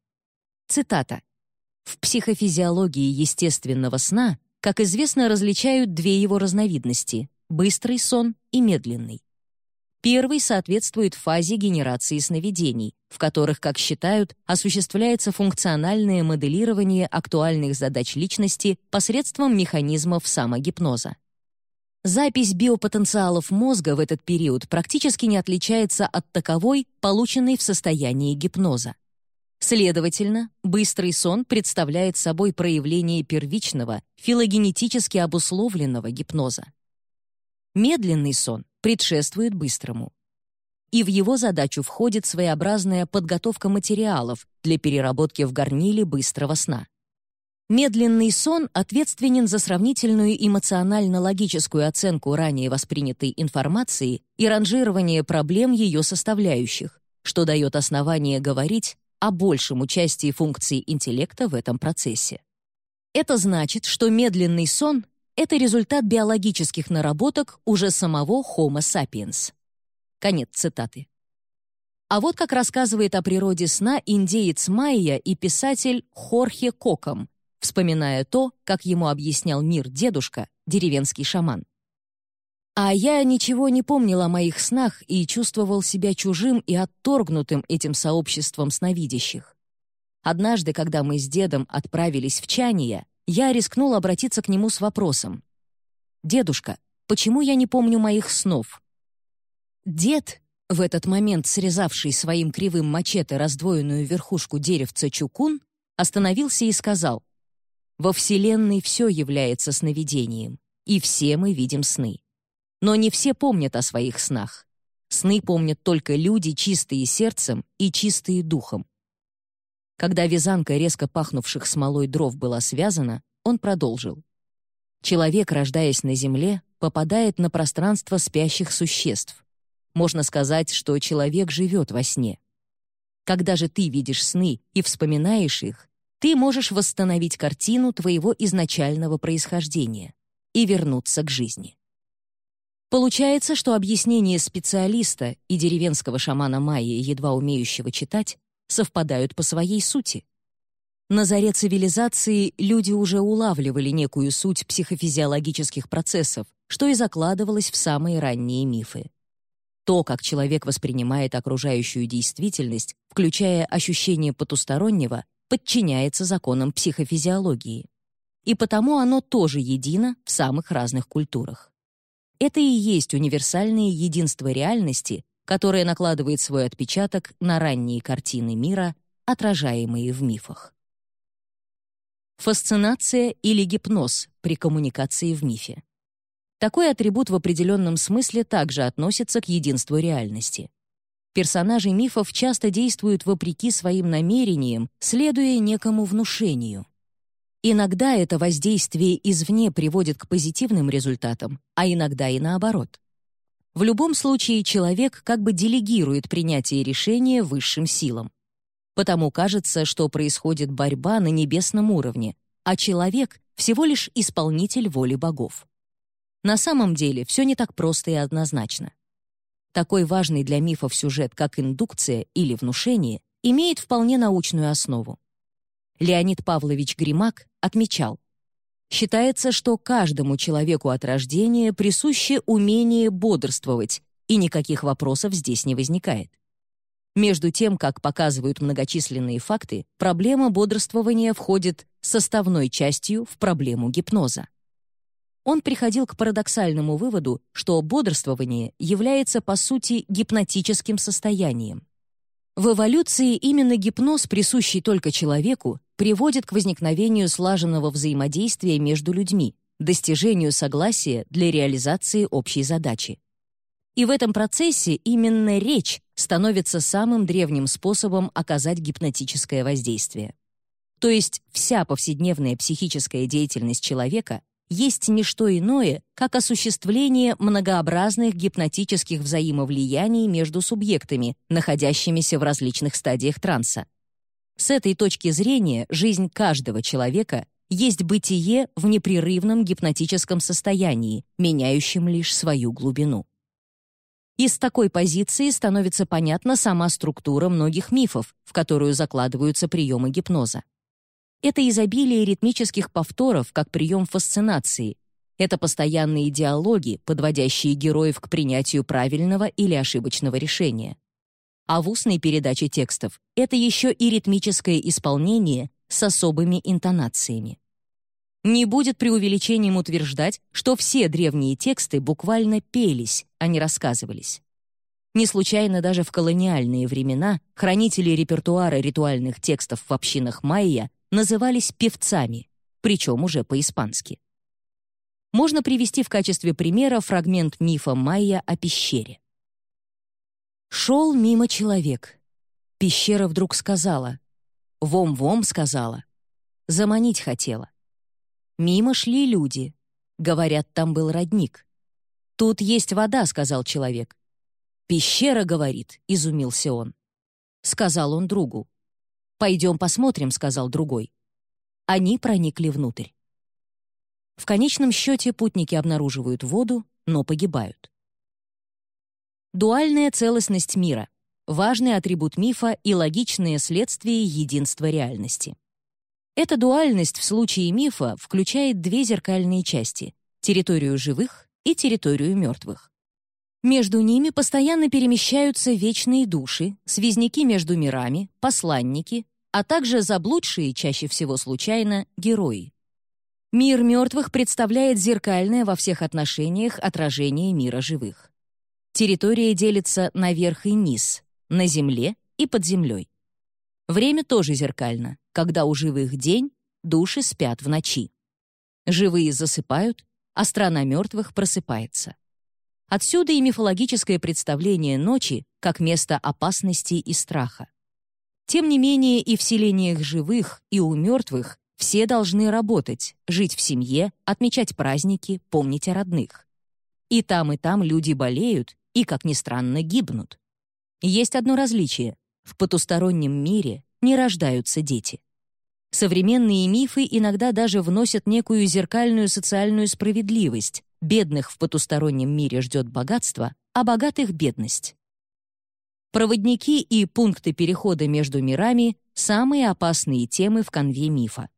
Цитата. «В психофизиологии естественного сна, как известно, различают две его разновидности — быстрый сон и медленный. Первый соответствует фазе генерации сновидений, в которых, как считают, осуществляется функциональное моделирование актуальных задач личности посредством механизмов самогипноза. Запись биопотенциалов мозга в этот период практически не отличается от таковой, полученной в состоянии гипноза. Следовательно, быстрый сон представляет собой проявление первичного, филогенетически обусловленного гипноза. Медленный сон предшествует быстрому. И в его задачу входит своеобразная подготовка материалов для переработки в горниле быстрого сна. Медленный сон ответственен за сравнительную эмоционально-логическую оценку ранее воспринятой информации и ранжирование проблем ее составляющих, что дает основание говорить о большем участии функций интеллекта в этом процессе. Это значит, что медленный сон это результат биологических наработок уже самого Homo sapiens. Конец цитаты. А вот как рассказывает о природе сна индеец Майя и писатель Хорхе Коком, вспоминая то, как ему объяснял мир дедушка, деревенский шаман. А я ничего не помнил о моих снах и чувствовал себя чужим и отторгнутым этим сообществом сновидящих. Однажды, когда мы с дедом отправились в Чания, я рискнул обратиться к нему с вопросом. «Дедушка, почему я не помню моих снов?» Дед, в этот момент срезавший своим кривым мачете раздвоенную верхушку деревца чукун, остановился и сказал, «Во Вселенной все является сновидением, и все мы видим сны. Но не все помнят о своих снах. Сны помнят только люди, чистые сердцем и чистые духом. Когда вязанка резко пахнувших смолой дров была связана, он продолжил. Человек, рождаясь на Земле, попадает на пространство спящих существ. Можно сказать, что человек живет во сне. Когда же ты видишь сны и вспоминаешь их, ты можешь восстановить картину твоего изначального происхождения и вернуться к жизни. Получается, что объяснение специалиста и деревенского шамана Майи, едва умеющего читать, совпадают по своей сути. На заре цивилизации люди уже улавливали некую суть психофизиологических процессов, что и закладывалось в самые ранние мифы. То, как человек воспринимает окружающую действительность, включая ощущение потустороннего, подчиняется законам психофизиологии. И потому оно тоже едино в самых разных культурах. Это и есть универсальное единство реальности, которое накладывает свой отпечаток на ранние картины мира, отражаемые в мифах. Фасцинация или гипноз при коммуникации в мифе. Такой атрибут в определенном смысле также относится к единству реальности. Персонажи мифов часто действуют вопреки своим намерениям, следуя некому внушению. Иногда это воздействие извне приводит к позитивным результатам, а иногда и наоборот. В любом случае человек как бы делегирует принятие решения высшим силам. Потому кажется, что происходит борьба на небесном уровне, а человек — всего лишь исполнитель воли богов. На самом деле все не так просто и однозначно. Такой важный для мифов сюжет, как индукция или внушение, имеет вполне научную основу. Леонид Павлович Гримак отмечал, Считается, что каждому человеку от рождения присуще умение бодрствовать, и никаких вопросов здесь не возникает. Между тем, как показывают многочисленные факты, проблема бодрствования входит составной частью в проблему гипноза. Он приходил к парадоксальному выводу, что бодрствование является по сути гипнотическим состоянием. В эволюции именно гипноз, присущий только человеку, приводит к возникновению слаженного взаимодействия между людьми, достижению согласия для реализации общей задачи. И в этом процессе именно речь становится самым древним способом оказать гипнотическое воздействие. То есть вся повседневная психическая деятельность человека есть не что иное, как осуществление многообразных гипнотических взаимовлияний между субъектами, находящимися в различных стадиях транса. С этой точки зрения жизнь каждого человека есть бытие в непрерывном гипнотическом состоянии, меняющем лишь свою глубину. Из такой позиции становится понятна сама структура многих мифов, в которую закладываются приемы гипноза. Это изобилие ритмических повторов как прием фасцинации. Это постоянные диалоги, подводящие героев к принятию правильного или ошибочного решения. А в устной передаче текстов это еще и ритмическое исполнение с особыми интонациями. Не будет преувеличением утверждать, что все древние тексты буквально пелись, а не рассказывались. Не случайно даже в колониальные времена хранители репертуара ритуальных текстов в общинах майя назывались певцами, причем уже по-испански. Можно привести в качестве примера фрагмент мифа майя о пещере. Шел мимо человек. Пещера вдруг сказала. «Вом-вом» сказала. Заманить хотела. Мимо шли люди. Говорят, там был родник. «Тут есть вода», — сказал человек. «Пещера, — говорит», — изумился он. Сказал он другу. «Пойдем посмотрим», — сказал другой. Они проникли внутрь. В конечном счете путники обнаруживают воду, но погибают. Дуальная целостность мира — важный атрибут мифа и логичное следствие единства реальности. Эта дуальность в случае мифа включает две зеркальные части — территорию живых и территорию мертвых. Между ними постоянно перемещаются вечные души, связники между мирами, посланники, а также заблудшие, чаще всего случайно, герои. Мир мертвых представляет зеркальное во всех отношениях отражение мира живых. Территория делится на верх и низ, на земле и под землей. Время тоже зеркально. Когда у живых день, души спят в ночи. Живые засыпают, а страна мертвых просыпается. Отсюда и мифологическое представление ночи как место опасности и страха. Тем не менее и в селениях живых, и у мертвых все должны работать, жить в семье, отмечать праздники, помнить о родных. И там, и там люди болеют и, как ни странно, гибнут. Есть одно различие. В потустороннем мире не рождаются дети. Современные мифы иногда даже вносят некую зеркальную социальную справедливость. Бедных в потустороннем мире ждет богатство, а богатых — бедность. Проводники и пункты перехода между мирами — самые опасные темы в конве мифа.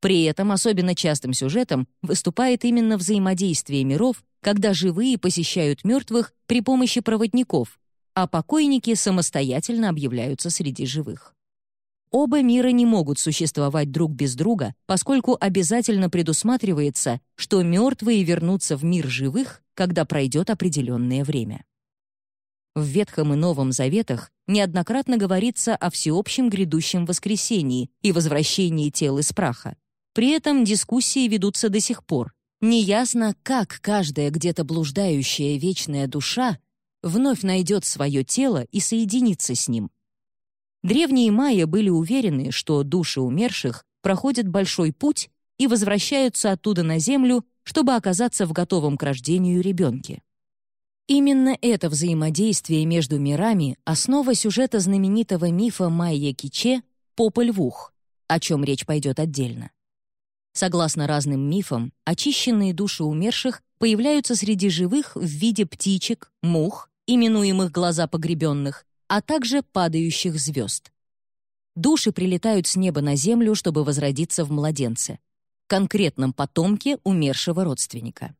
При этом особенно частым сюжетом выступает именно взаимодействие миров, когда живые посещают мертвых при помощи проводников, а покойники самостоятельно объявляются среди живых. Оба мира не могут существовать друг без друга, поскольку обязательно предусматривается, что мертвые вернутся в мир живых, когда пройдет определенное время. В Ветхом и Новом Заветах неоднократно говорится о всеобщем грядущем воскресении и возвращении тел из праха. При этом дискуссии ведутся до сих пор. Неясно, как каждая где-то блуждающая вечная душа вновь найдет свое тело и соединится с ним, Древние майя были уверены, что души умерших проходят большой путь и возвращаются оттуда на Землю, чтобы оказаться в готовом к рождению ребенке. Именно это взаимодействие между мирами — основа сюжета знаменитого мифа Майя Киче «Попа львух», о чем речь пойдет отдельно. Согласно разным мифам, очищенные души умерших появляются среди живых в виде птичек, мух, именуемых глаза погребенных, а также падающих звезд. Души прилетают с неба на землю, чтобы возродиться в младенце, конкретном потомке умершего родственника.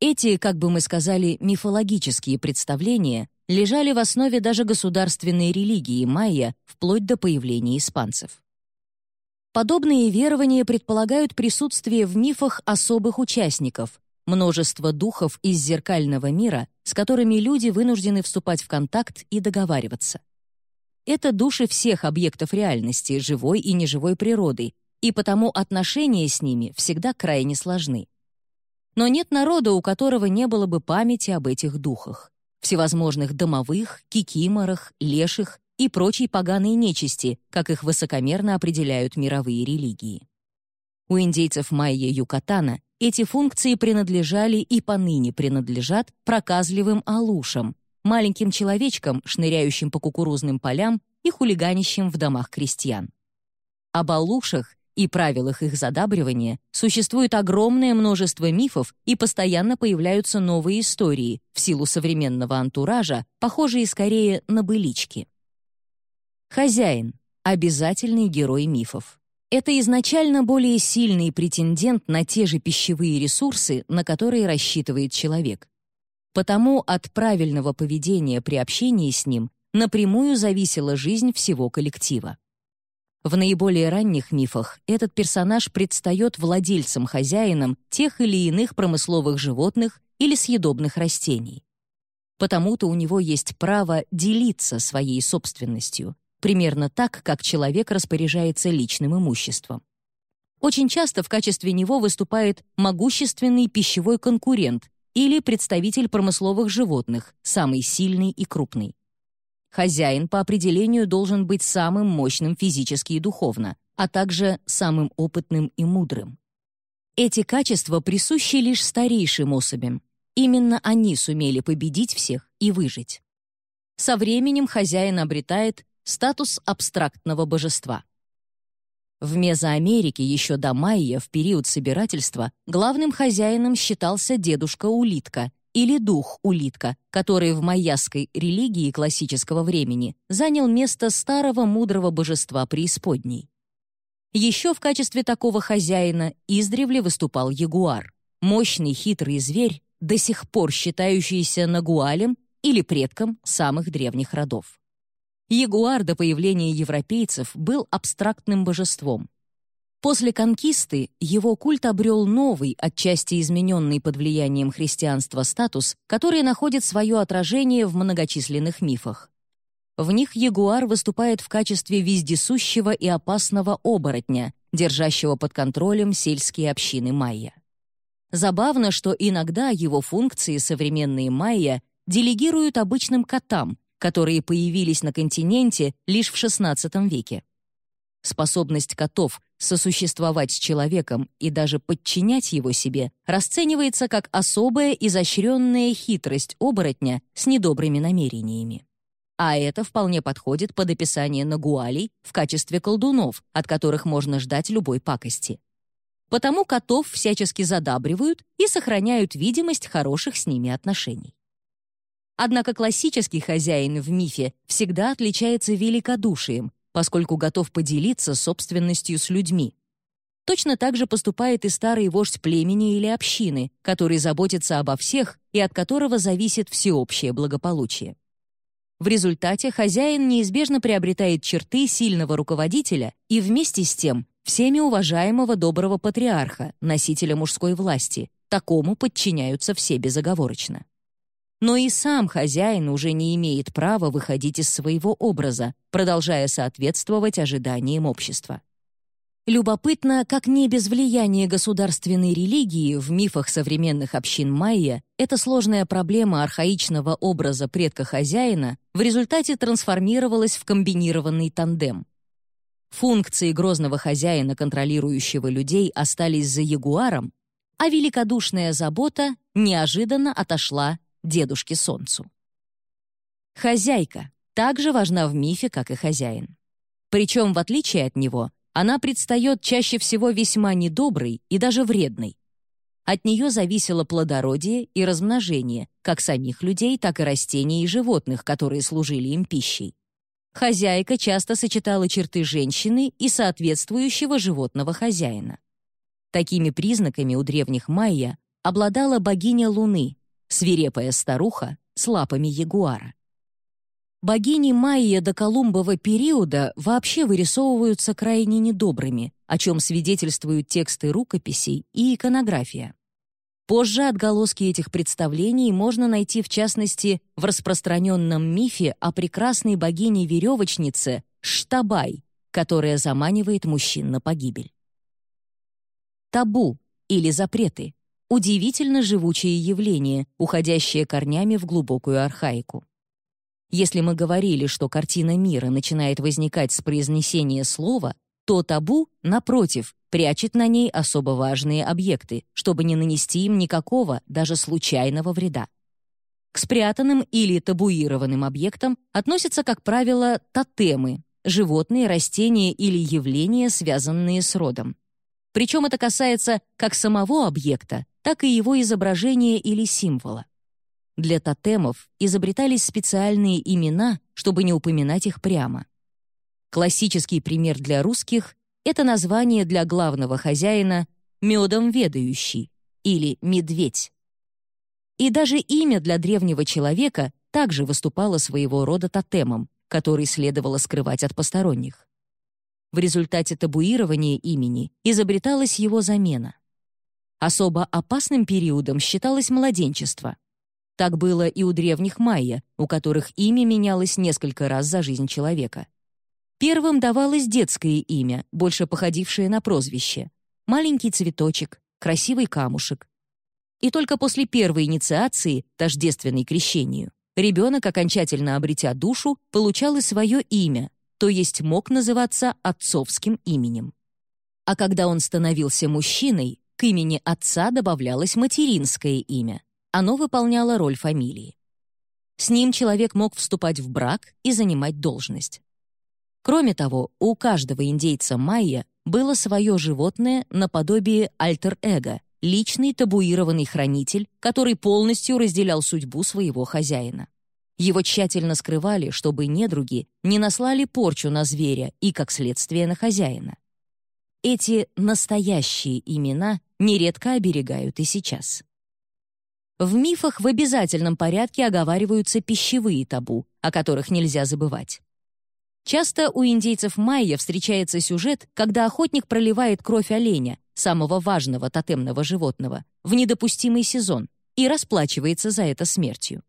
Эти, как бы мы сказали, мифологические представления лежали в основе даже государственной религии майя вплоть до появления испанцев. Подобные верования предполагают присутствие в мифах особых участников, множество духов из зеркального мира, с которыми люди вынуждены вступать в контакт и договариваться. Это души всех объектов реальности, живой и неживой природы, и потому отношения с ними всегда крайне сложны. Но нет народа, у которого не было бы памяти об этих духах, всевозможных домовых, кикиморах, леших и прочей поганой нечисти, как их высокомерно определяют мировые религии. У индейцев майя Юкатана эти функции принадлежали и поныне принадлежат проказливым алушам, маленьким человечкам, шныряющим по кукурузным полям и хулиганищем в домах крестьян. Об алушах и правилах их задабривания существует огромное множество мифов и постоянно появляются новые истории в силу современного антуража, похожие скорее на былички. Хозяин — обязательный герой мифов. Это изначально более сильный претендент на те же пищевые ресурсы, на которые рассчитывает человек. Потому от правильного поведения при общении с ним напрямую зависела жизнь всего коллектива. В наиболее ранних мифах этот персонаж предстает владельцем-хозяином тех или иных промысловых животных или съедобных растений. Потому-то у него есть право делиться своей собственностью, примерно так, как человек распоряжается личным имуществом. Очень часто в качестве него выступает могущественный пищевой конкурент или представитель промысловых животных, самый сильный и крупный. Хозяин по определению должен быть самым мощным физически и духовно, а также самым опытным и мудрым. Эти качества присущи лишь старейшим особям. Именно они сумели победить всех и выжить. Со временем хозяин обретает статус абстрактного божества. В Мезоамерике еще до майя, в период собирательства, главным хозяином считался дедушка-улитка или дух-улитка, который в майяской религии классического времени занял место старого мудрого божества преисподней. Еще в качестве такого хозяина издревле выступал ягуар, мощный хитрый зверь, до сих пор считающийся нагуалем или предком самых древних родов. Ягуар до появления европейцев был абстрактным божеством. После конкисты его культ обрел новый, отчасти измененный под влиянием христианства статус, который находит свое отражение в многочисленных мифах. В них ягуар выступает в качестве вездесущего и опасного оборотня, держащего под контролем сельские общины майя. Забавно, что иногда его функции современные майя делегируют обычным котам, которые появились на континенте лишь в XVI веке. Способность котов сосуществовать с человеком и даже подчинять его себе расценивается как особая изощренная хитрость оборотня с недобрыми намерениями. а это вполне подходит под описание нагуалей в качестве колдунов, от которых можно ждать любой пакости. Потому котов всячески задабривают и сохраняют видимость хороших с ними отношений. Однако классический хозяин в мифе всегда отличается великодушием, поскольку готов поделиться собственностью с людьми. Точно так же поступает и старый вождь племени или общины, который заботится обо всех и от которого зависит всеобщее благополучие. В результате хозяин неизбежно приобретает черты сильного руководителя и вместе с тем всеми уважаемого доброго патриарха, носителя мужской власти. Такому подчиняются все безоговорочно. Но и сам хозяин уже не имеет права выходить из своего образа, продолжая соответствовать ожиданиям общества. Любопытно, как не без влияния государственной религии в мифах современных общин майя эта сложная проблема архаичного образа предка-хозяина в результате трансформировалась в комбинированный тандем. Функции грозного хозяина, контролирующего людей, остались за ягуаром, а великодушная забота неожиданно отошла дедушке Солнцу. Хозяйка также важна в мифе, как и хозяин. Причем, в отличие от него, она предстает чаще всего весьма недоброй и даже вредной. От нее зависело плодородие и размножение как самих людей, так и растений и животных, которые служили им пищей. Хозяйка часто сочетала черты женщины и соответствующего животного хозяина. Такими признаками у древних майя обладала богиня Луны, свирепая старуха с лапами ягуара. Богини майя до Колумбова периода вообще вырисовываются крайне недобрыми, о чем свидетельствуют тексты рукописей и иконография. Позже отголоски этих представлений можно найти, в частности, в распространенном мифе о прекрасной богине-веревочнице Штабай, которая заманивает мужчин на погибель. Табу или запреты — удивительно живучее явление, уходящее корнями в глубокую архаику. Если мы говорили, что картина мира начинает возникать с произнесения слова, то табу, напротив, прячет на ней особо важные объекты, чтобы не нанести им никакого, даже случайного вреда. К спрятанным или табуированным объектам относятся, как правило, тотемы — животные, растения или явления, связанные с родом. Причем это касается как самого объекта, так и его изображения или символа. Для тотемов изобретались специальные имена, чтобы не упоминать их прямо. Классический пример для русских — это название для главного хозяина «медом ведающий» или «медведь». И даже имя для древнего человека также выступало своего рода тотемом, который следовало скрывать от посторонних. В результате табуирования имени изобреталась его замена. Особо опасным периодом считалось младенчество. Так было и у древних майя, у которых имя менялось несколько раз за жизнь человека. Первым давалось детское имя, больше походившее на прозвище. Маленький цветочек, красивый камушек. И только после первой инициации, тождественной крещению, ребенок, окончательно обретя душу, получал и свое имя, то есть мог называться отцовским именем. А когда он становился мужчиной, к имени отца добавлялось материнское имя. Оно выполняло роль фамилии. С ним человек мог вступать в брак и занимать должность. Кроме того, у каждого индейца майя было свое животное наподобие альтер-эго, личный табуированный хранитель, который полностью разделял судьбу своего хозяина. Его тщательно скрывали, чтобы недруги не наслали порчу на зверя и, как следствие, на хозяина. Эти настоящие имена нередко оберегают и сейчас. В мифах в обязательном порядке оговариваются пищевые табу, о которых нельзя забывать. Часто у индейцев майя встречается сюжет, когда охотник проливает кровь оленя, самого важного тотемного животного, в недопустимый сезон и расплачивается за это смертью.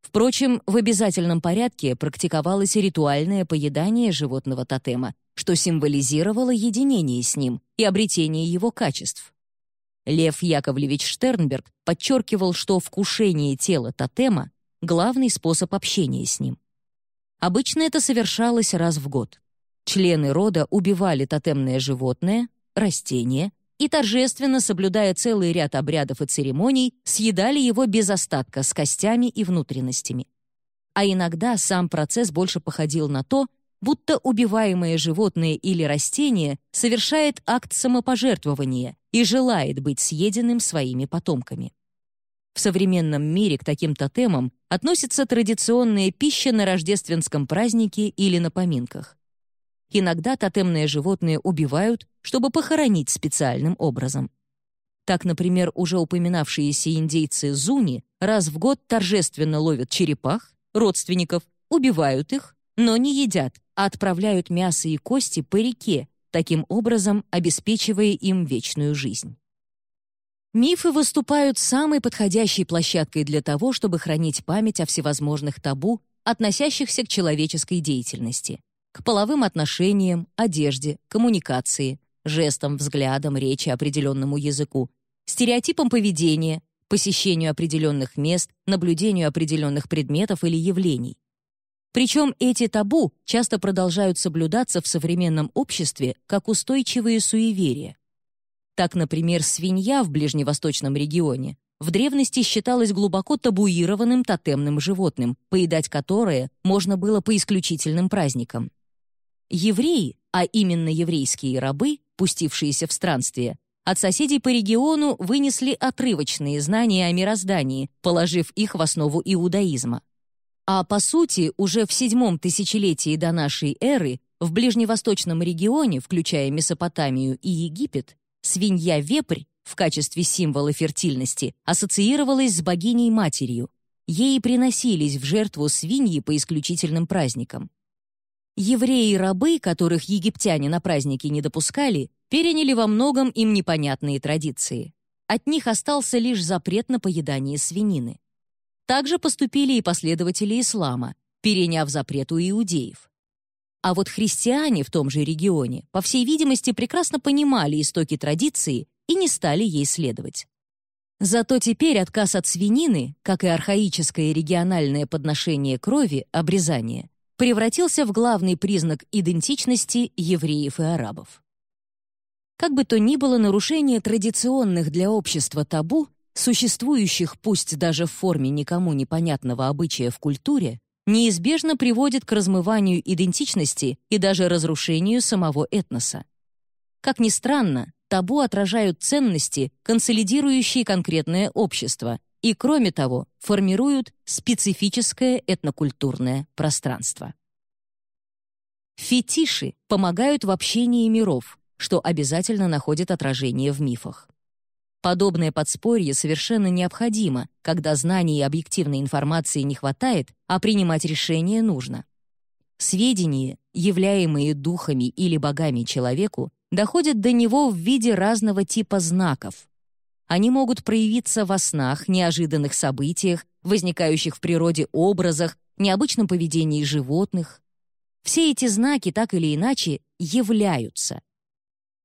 Впрочем, в обязательном порядке практиковалось ритуальное поедание животного тотема, что символизировало единение с ним и обретение его качеств. Лев Яковлевич Штернберг подчеркивал, что вкушение тела тотема — главный способ общения с ним. Обычно это совершалось раз в год. Члены рода убивали тотемное животное, растение и, торжественно соблюдая целый ряд обрядов и церемоний, съедали его без остатка с костями и внутренностями. а иногда сам процесс больше походил на то, будто убиваемое животное или растение совершает акт самопожертвования и желает быть съеденным своими потомками. В современном мире к таким тотемам относится традиционная пища на рождественском празднике или на поминках. Иногда тотемные животные убивают, чтобы похоронить специальным образом. Так, например, уже упоминавшиеся индейцы Зуни раз в год торжественно ловят черепах, родственников, убивают их, но не едят, а отправляют мясо и кости по реке, таким образом обеспечивая им вечную жизнь. Мифы выступают самой подходящей площадкой для того, чтобы хранить память о всевозможных табу, относящихся к человеческой деятельности, к половым отношениям, одежде, коммуникации, жестам, взглядам, речи, определенному языку, стереотипам поведения, посещению определенных мест, наблюдению определенных предметов или явлений. Причем эти табу часто продолжают соблюдаться в современном обществе как устойчивые суеверия. Так, например, свинья в ближневосточном регионе в древности считалась глубоко табуированным тотемным животным, поедать которое можно было по исключительным праздникам. Евреи, а именно еврейские рабы, пустившиеся в странствие, от соседей по региону вынесли отрывочные знания о мироздании, положив их в основу иудаизма. А по сути, уже в седьмом тысячелетии до нашей эры в ближневосточном регионе, включая Месопотамию и Египет, свинья-вепрь в качестве символа фертильности ассоциировалась с богиней-матерью. Ей приносились в жертву свиньи по исключительным праздникам. Евреи-рабы, которых египтяне на праздники не допускали, переняли во многом им непонятные традиции. От них остался лишь запрет на поедание свинины. Также поступили и последователи ислама, переняв запрет у иудеев. А вот христиане в том же регионе, по всей видимости, прекрасно понимали истоки традиции и не стали ей следовать. Зато теперь отказ от свинины, как и архаическое региональное подношение крови, обрезание, превратился в главный признак идентичности евреев и арабов. Как бы то ни было, нарушение традиционных для общества табу, существующих пусть даже в форме никому непонятного обычая в культуре, неизбежно приводит к размыванию идентичности и даже разрушению самого этноса. Как ни странно, табу отражают ценности, консолидирующие конкретное общество, и, кроме того, формируют специфическое этнокультурное пространство. Фетиши помогают в общении миров, что обязательно находит отражение в мифах. Подобное подспорье совершенно необходимо, когда знаний и объективной информации не хватает, а принимать решения нужно. Сведения, являемые духами или богами человеку, доходят до него в виде разного типа знаков, они могут проявиться во снах, неожиданных событиях, возникающих в природе образах, необычном поведении животных. Все эти знаки так или иначе являются.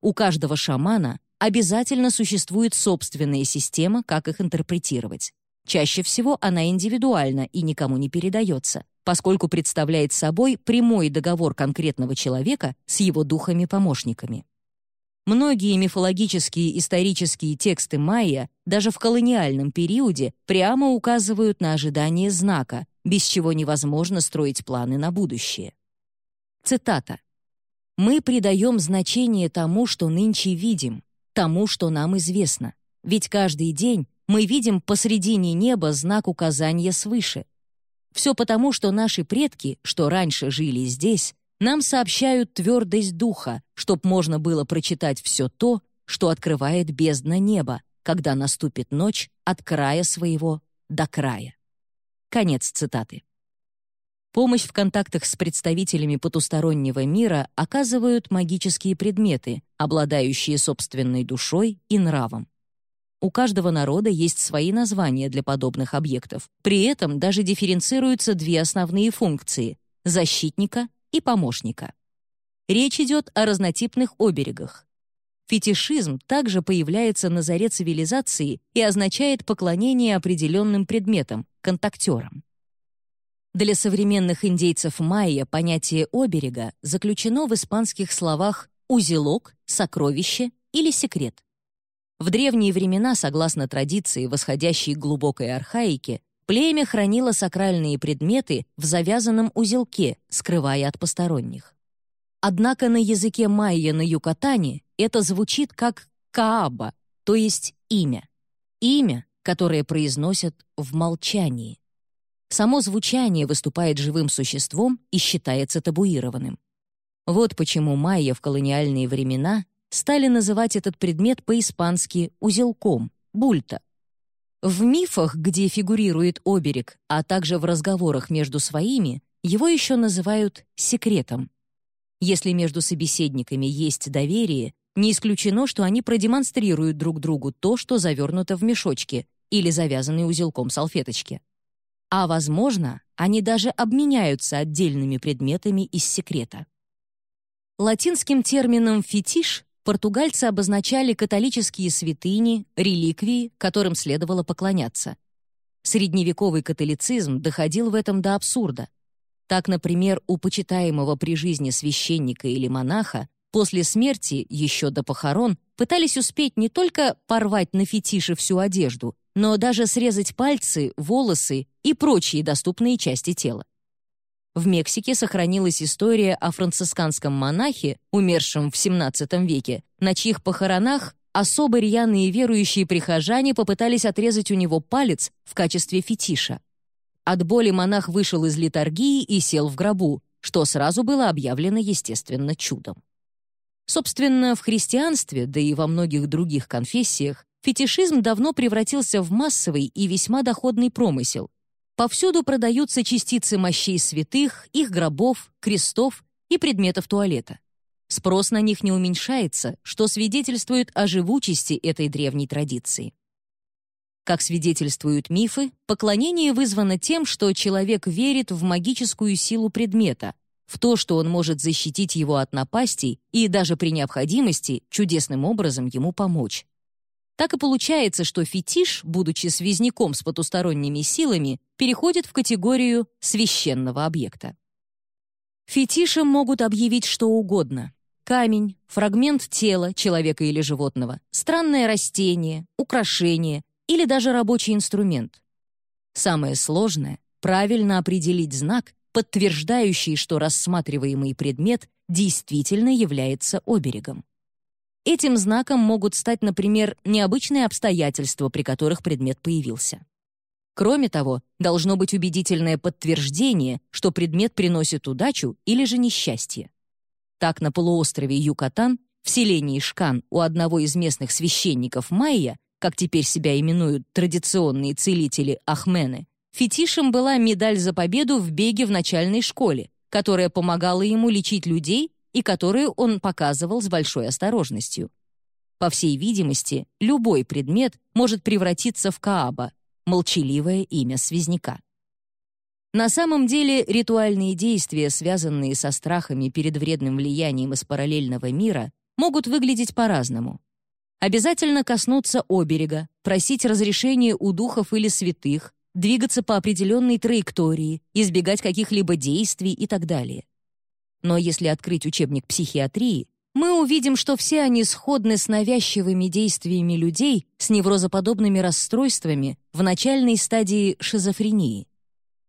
У каждого шамана обязательно существует собственная система, как их интерпретировать. Чаще всего она индивидуальна и никому не передается, поскольку представляет собой прямой договор конкретного человека с его духами-помощниками. Многие мифологические исторические тексты майя даже в колониальном периоде прямо указывают на ожидание знака, без чего невозможно строить планы на будущее. Цитата. «Мы придаем значение тому, что нынче видим, тому, что нам известно. Ведь каждый день мы видим посредине неба знак указания свыше. Все потому, что наши предки, что раньше жили здесь, нам сообщают твердость духа, чтоб можно было прочитать все то, что открывает бездна неба, когда наступит ночь от края своего до края. Конец цитаты. Помощь в контактах с представителями потустороннего мира оказывают магические предметы, обладающие собственной душой и нравом. У каждого народа есть свои названия для подобных объектов. При этом даже дифференцируются две основные функции — защитника и помощника. Речь идет о разнотипных оберегах. Фетишизм также появляется на заре цивилизации и означает поклонение определенным предметам, контактерам. Для современных индейцев майя понятие оберега заключено в испанских словах «узелок», «сокровище» или «секрет». В древние времена, согласно традиции, восходящей глубокой архаике, племя хранило сакральные предметы в завязанном узелке, скрывая от посторонних. Однако на языке майя на Юкатане это звучит как «кааба», то есть имя. Имя, которое произносят в молчании. Само звучание выступает живым существом и считается табуированным. Вот почему майя в колониальные времена стали называть этот предмет по-испански узелком, бульта. В мифах, где фигурирует оберег, а также в разговорах между своими, его еще называют секретом. Если между собеседниками есть доверие, не исключено, что они продемонстрируют друг другу то, что завернуто в мешочке или завязанной узелком салфеточки. А, возможно, они даже обменяются отдельными предметами из секрета. Латинским термином «фетиш» португальцы обозначали католические святыни, реликвии, которым следовало поклоняться. Средневековый католицизм доходил в этом до абсурда. Так, например, у почитаемого при жизни священника или монаха после смерти, еще до похорон, пытались успеть не только порвать на фетише всю одежду, но даже срезать пальцы, волосы и прочие доступные части тела. В Мексике сохранилась история о францисканском монахе, умершем в XVII веке, на чьих похоронах особо рьяные верующие прихожане попытались отрезать у него палец в качестве фетиша. От боли монах вышел из литургии и сел в гробу, что сразу было объявлено, естественно, чудом. Собственно, в христианстве, да и во многих других конфессиях, фетишизм давно превратился в массовый и весьма доходный промысел, Повсюду продаются частицы мощей святых, их гробов, крестов и предметов туалета. Спрос на них не уменьшается, что свидетельствует о живучести этой древней традиции. Как свидетельствуют мифы, поклонение вызвано тем, что человек верит в магическую силу предмета, в то, что он может защитить его от напастей и даже при необходимости чудесным образом ему помочь. Так и получается, что фетиш, будучи связняком с потусторонними силами, переходит в категорию священного объекта. Фетишем могут объявить что угодно. Камень, фрагмент тела человека или животного, странное растение, украшение или даже рабочий инструмент. Самое сложное — правильно определить знак, подтверждающий, что рассматриваемый предмет действительно является оберегом. Этим знаком могут стать, например, необычные обстоятельства, при которых предмет появился. Кроме того, должно быть убедительное подтверждение, что предмет приносит удачу или же несчастье. Так на полуострове Юкатан, в селении Шкан у одного из местных священников майя, как теперь себя именуют традиционные целители Ахмены, фетишем была медаль за победу в беге в начальной школе, которая помогала ему лечить людей и которую он показывал с большой осторожностью. По всей видимости, любой предмет может превратиться в Кааба, молчаливое имя связняка. На самом деле ритуальные действия, связанные со страхами перед вредным влиянием из параллельного мира, могут выглядеть по-разному. Обязательно коснуться оберега, просить разрешения у духов или святых, двигаться по определенной траектории, избегать каких-либо действий и так далее. Но если открыть учебник психиатрии, мы увидим, что все они сходны с навязчивыми действиями людей с неврозоподобными расстройствами в начальной стадии шизофрении.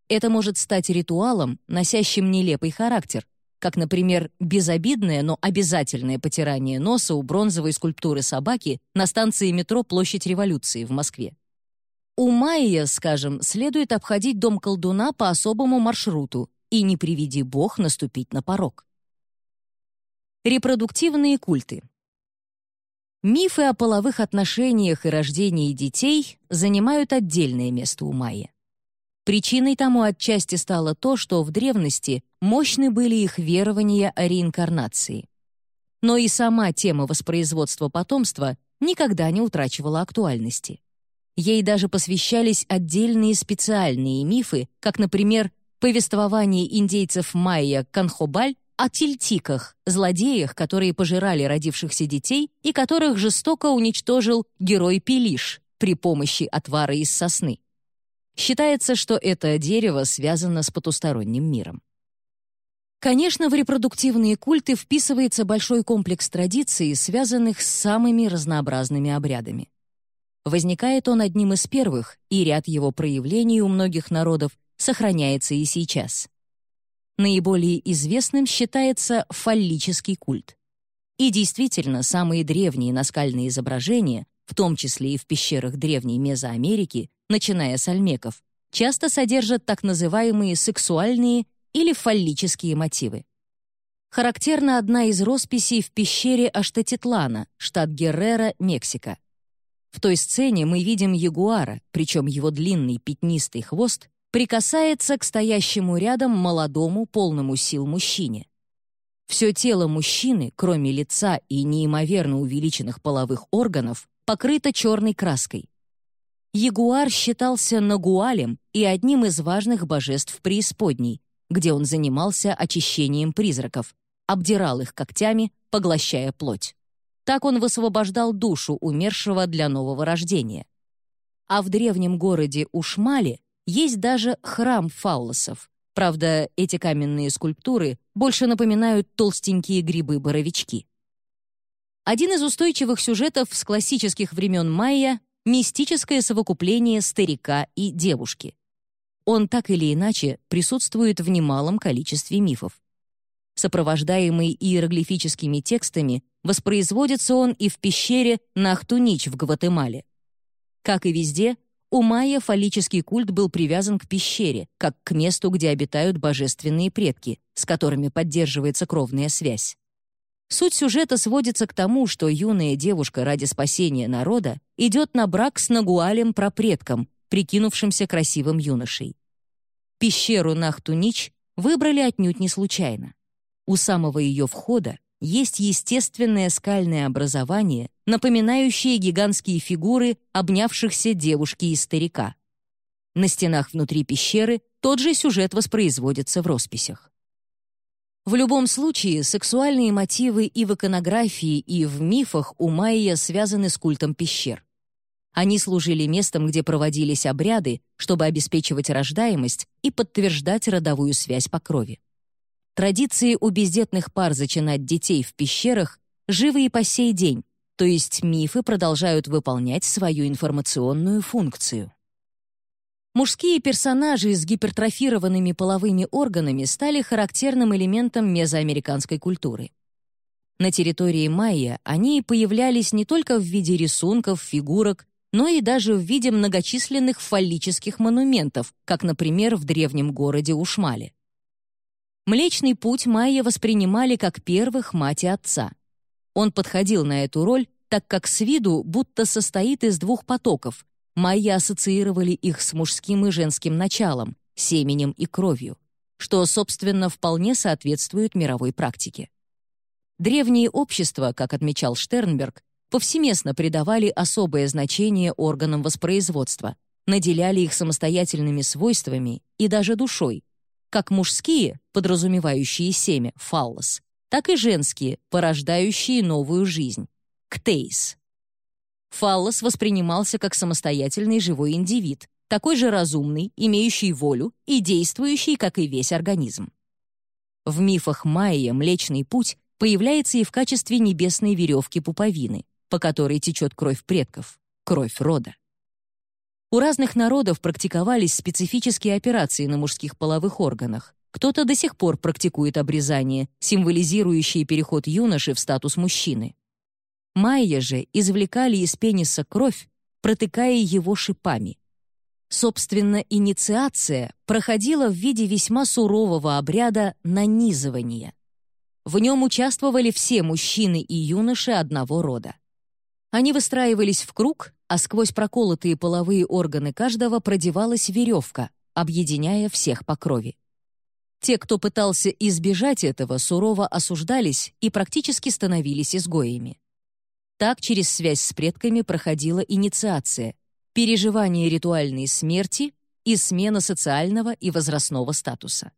Это может стать ритуалом, носящим нелепый характер, как, например, безобидное, но обязательное потирание носа у бронзовой скульптуры собаки на станции метро Площадь Революции в Москве. У Майя, скажем, следует обходить дом колдуна по особому маршруту, и не приведи бог наступить на порог. Репродуктивные культы. Мифы о половых отношениях и рождении детей занимают отдельное место у майя. Причиной тому отчасти стало то, что в древности мощны были их верования о реинкарнации. Но и сама тема воспроизводства потомства никогда не утрачивала актуальности. Ей даже посвящались отдельные специальные мифы, как, например, повествование индейцев майя Канхобаль о тильтиках, злодеях, которые пожирали родившихся детей и которых жестоко уничтожил герой Пелиш при помощи отвара из сосны. Считается, что это дерево связано с потусторонним миром. Конечно, в репродуктивные культы вписывается большой комплекс традиций, связанных с самыми разнообразными обрядами. Возникает он одним из первых, и ряд его проявлений у многих народов сохраняется и сейчас. Наиболее известным считается фаллический культ. И действительно, самые древние наскальные изображения, в том числе и в пещерах древней Мезоамерики, начиная с альмеков, часто содержат так называемые сексуальные или фаллические мотивы. Характерна одна из росписей в пещере Аштатитлана, штат Геррера, Мексика. В той сцене мы видим ягуара, причем его длинный пятнистый хвост прикасается к стоящему рядом молодому, полному сил мужчине. Все тело мужчины, кроме лица и неимоверно увеличенных половых органов, покрыто черной краской. Ягуар считался нагуалем и одним из важных божеств преисподней, где он занимался очищением призраков, обдирал их когтями, поглощая плоть. Так он высвобождал душу умершего для нового рождения. А в древнем городе Ушмале есть даже храм фаулосов. Правда, эти каменные скульптуры больше напоминают толстенькие грибы-боровички. Один из устойчивых сюжетов с классических времен майя — мистическое совокупление старика и девушки. Он так или иначе присутствует в немалом количестве мифов. Сопровождаемый иероглифическими текстами, воспроизводится он и в пещере Нахтунич в Гватемале. Как и везде, у майя фаллический культ был привязан к пещере, как к месту, где обитают божественные предки, с которыми поддерживается кровная связь. Суть сюжета сводится к тому, что юная девушка ради спасения народа идет на брак с Нагуалем-прапредком, прикинувшимся красивым юношей. Пещеру Нахтунич выбрали отнюдь не случайно. У самого ее входа есть естественное скальное образование, напоминающее гигантские фигуры обнявшихся девушки и старика. На стенах внутри пещеры тот же сюжет воспроизводится в росписях. В любом случае, сексуальные мотивы и в иконографии, и в мифах у майя связаны с культом пещер. Они служили местом, где проводились обряды, чтобы обеспечивать рождаемость и подтверждать родовую связь по крови. Традиции у бездетных пар зачинать детей в пещерах живы и по сей день, то есть мифы продолжают выполнять свою информационную функцию. Мужские персонажи с гипертрофированными половыми органами стали характерным элементом мезоамериканской культуры. На территории майя они появлялись не только в виде рисунков, фигурок, но и даже в виде многочисленных фаллических монументов, как, например, в древнем городе Ушмале. Млечный путь майя воспринимали как первых мать и отца. Он подходил на эту роль, так как с виду будто состоит из двух потоков. Майя ассоциировали их с мужским и женским началом, семенем и кровью, что, собственно, вполне соответствует мировой практике. Древние общества, как отмечал Штернберг, повсеместно придавали особое значение органам воспроизводства, наделяли их самостоятельными свойствами и даже душой, как мужские, подразумевающие семя, фаллос, так и женские, порождающие новую жизнь, ктейс. Фаллос воспринимался как самостоятельный живой индивид, такой же разумный, имеющий волю и действующий, как и весь организм. В мифах майя Млечный Путь появляется и в качестве небесной веревки пуповины, по которой течет кровь предков, кровь рода. У разных народов практиковались специфические операции на мужских половых органах. Кто-то до сих пор практикует обрезание, символизирующее переход юноши в статус мужчины. Майя же извлекали из пениса кровь, протыкая его шипами. Собственно, инициация проходила в виде весьма сурового обряда нанизывания. В нем участвовали все мужчины и юноши одного рода. Они выстраивались в круг, а сквозь проколотые половые органы каждого продевалась веревка, объединяя всех по крови. Те, кто пытался избежать этого, сурово осуждались и практически становились изгоями. Так через связь с предками проходила инициация, переживание ритуальной смерти и смена социального и возрастного статуса.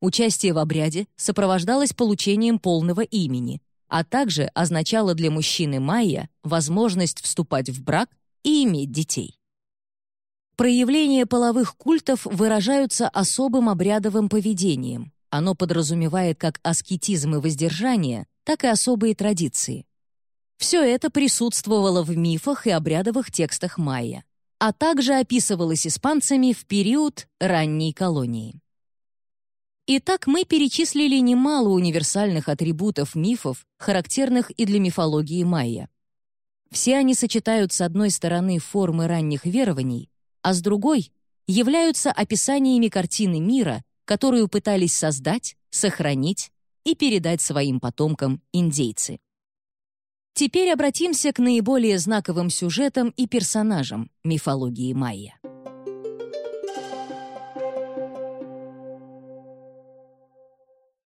Участие в обряде сопровождалось получением полного имени, а также означало для мужчины майя возможность вступать в брак и иметь детей. Проявления половых культов выражаются особым обрядовым поведением. Оно подразумевает как аскетизм и воздержание, так и особые традиции. Все это присутствовало в мифах и обрядовых текстах майя, а также описывалось испанцами в период ранней колонии. Итак, мы перечислили немало универсальных атрибутов мифов, характерных и для мифологии майя. Все они сочетают с одной стороны формы ранних верований, а с другой являются описаниями картины мира, которую пытались создать, сохранить и передать своим потомкам индейцы. Теперь обратимся к наиболее знаковым сюжетам и персонажам мифологии майя.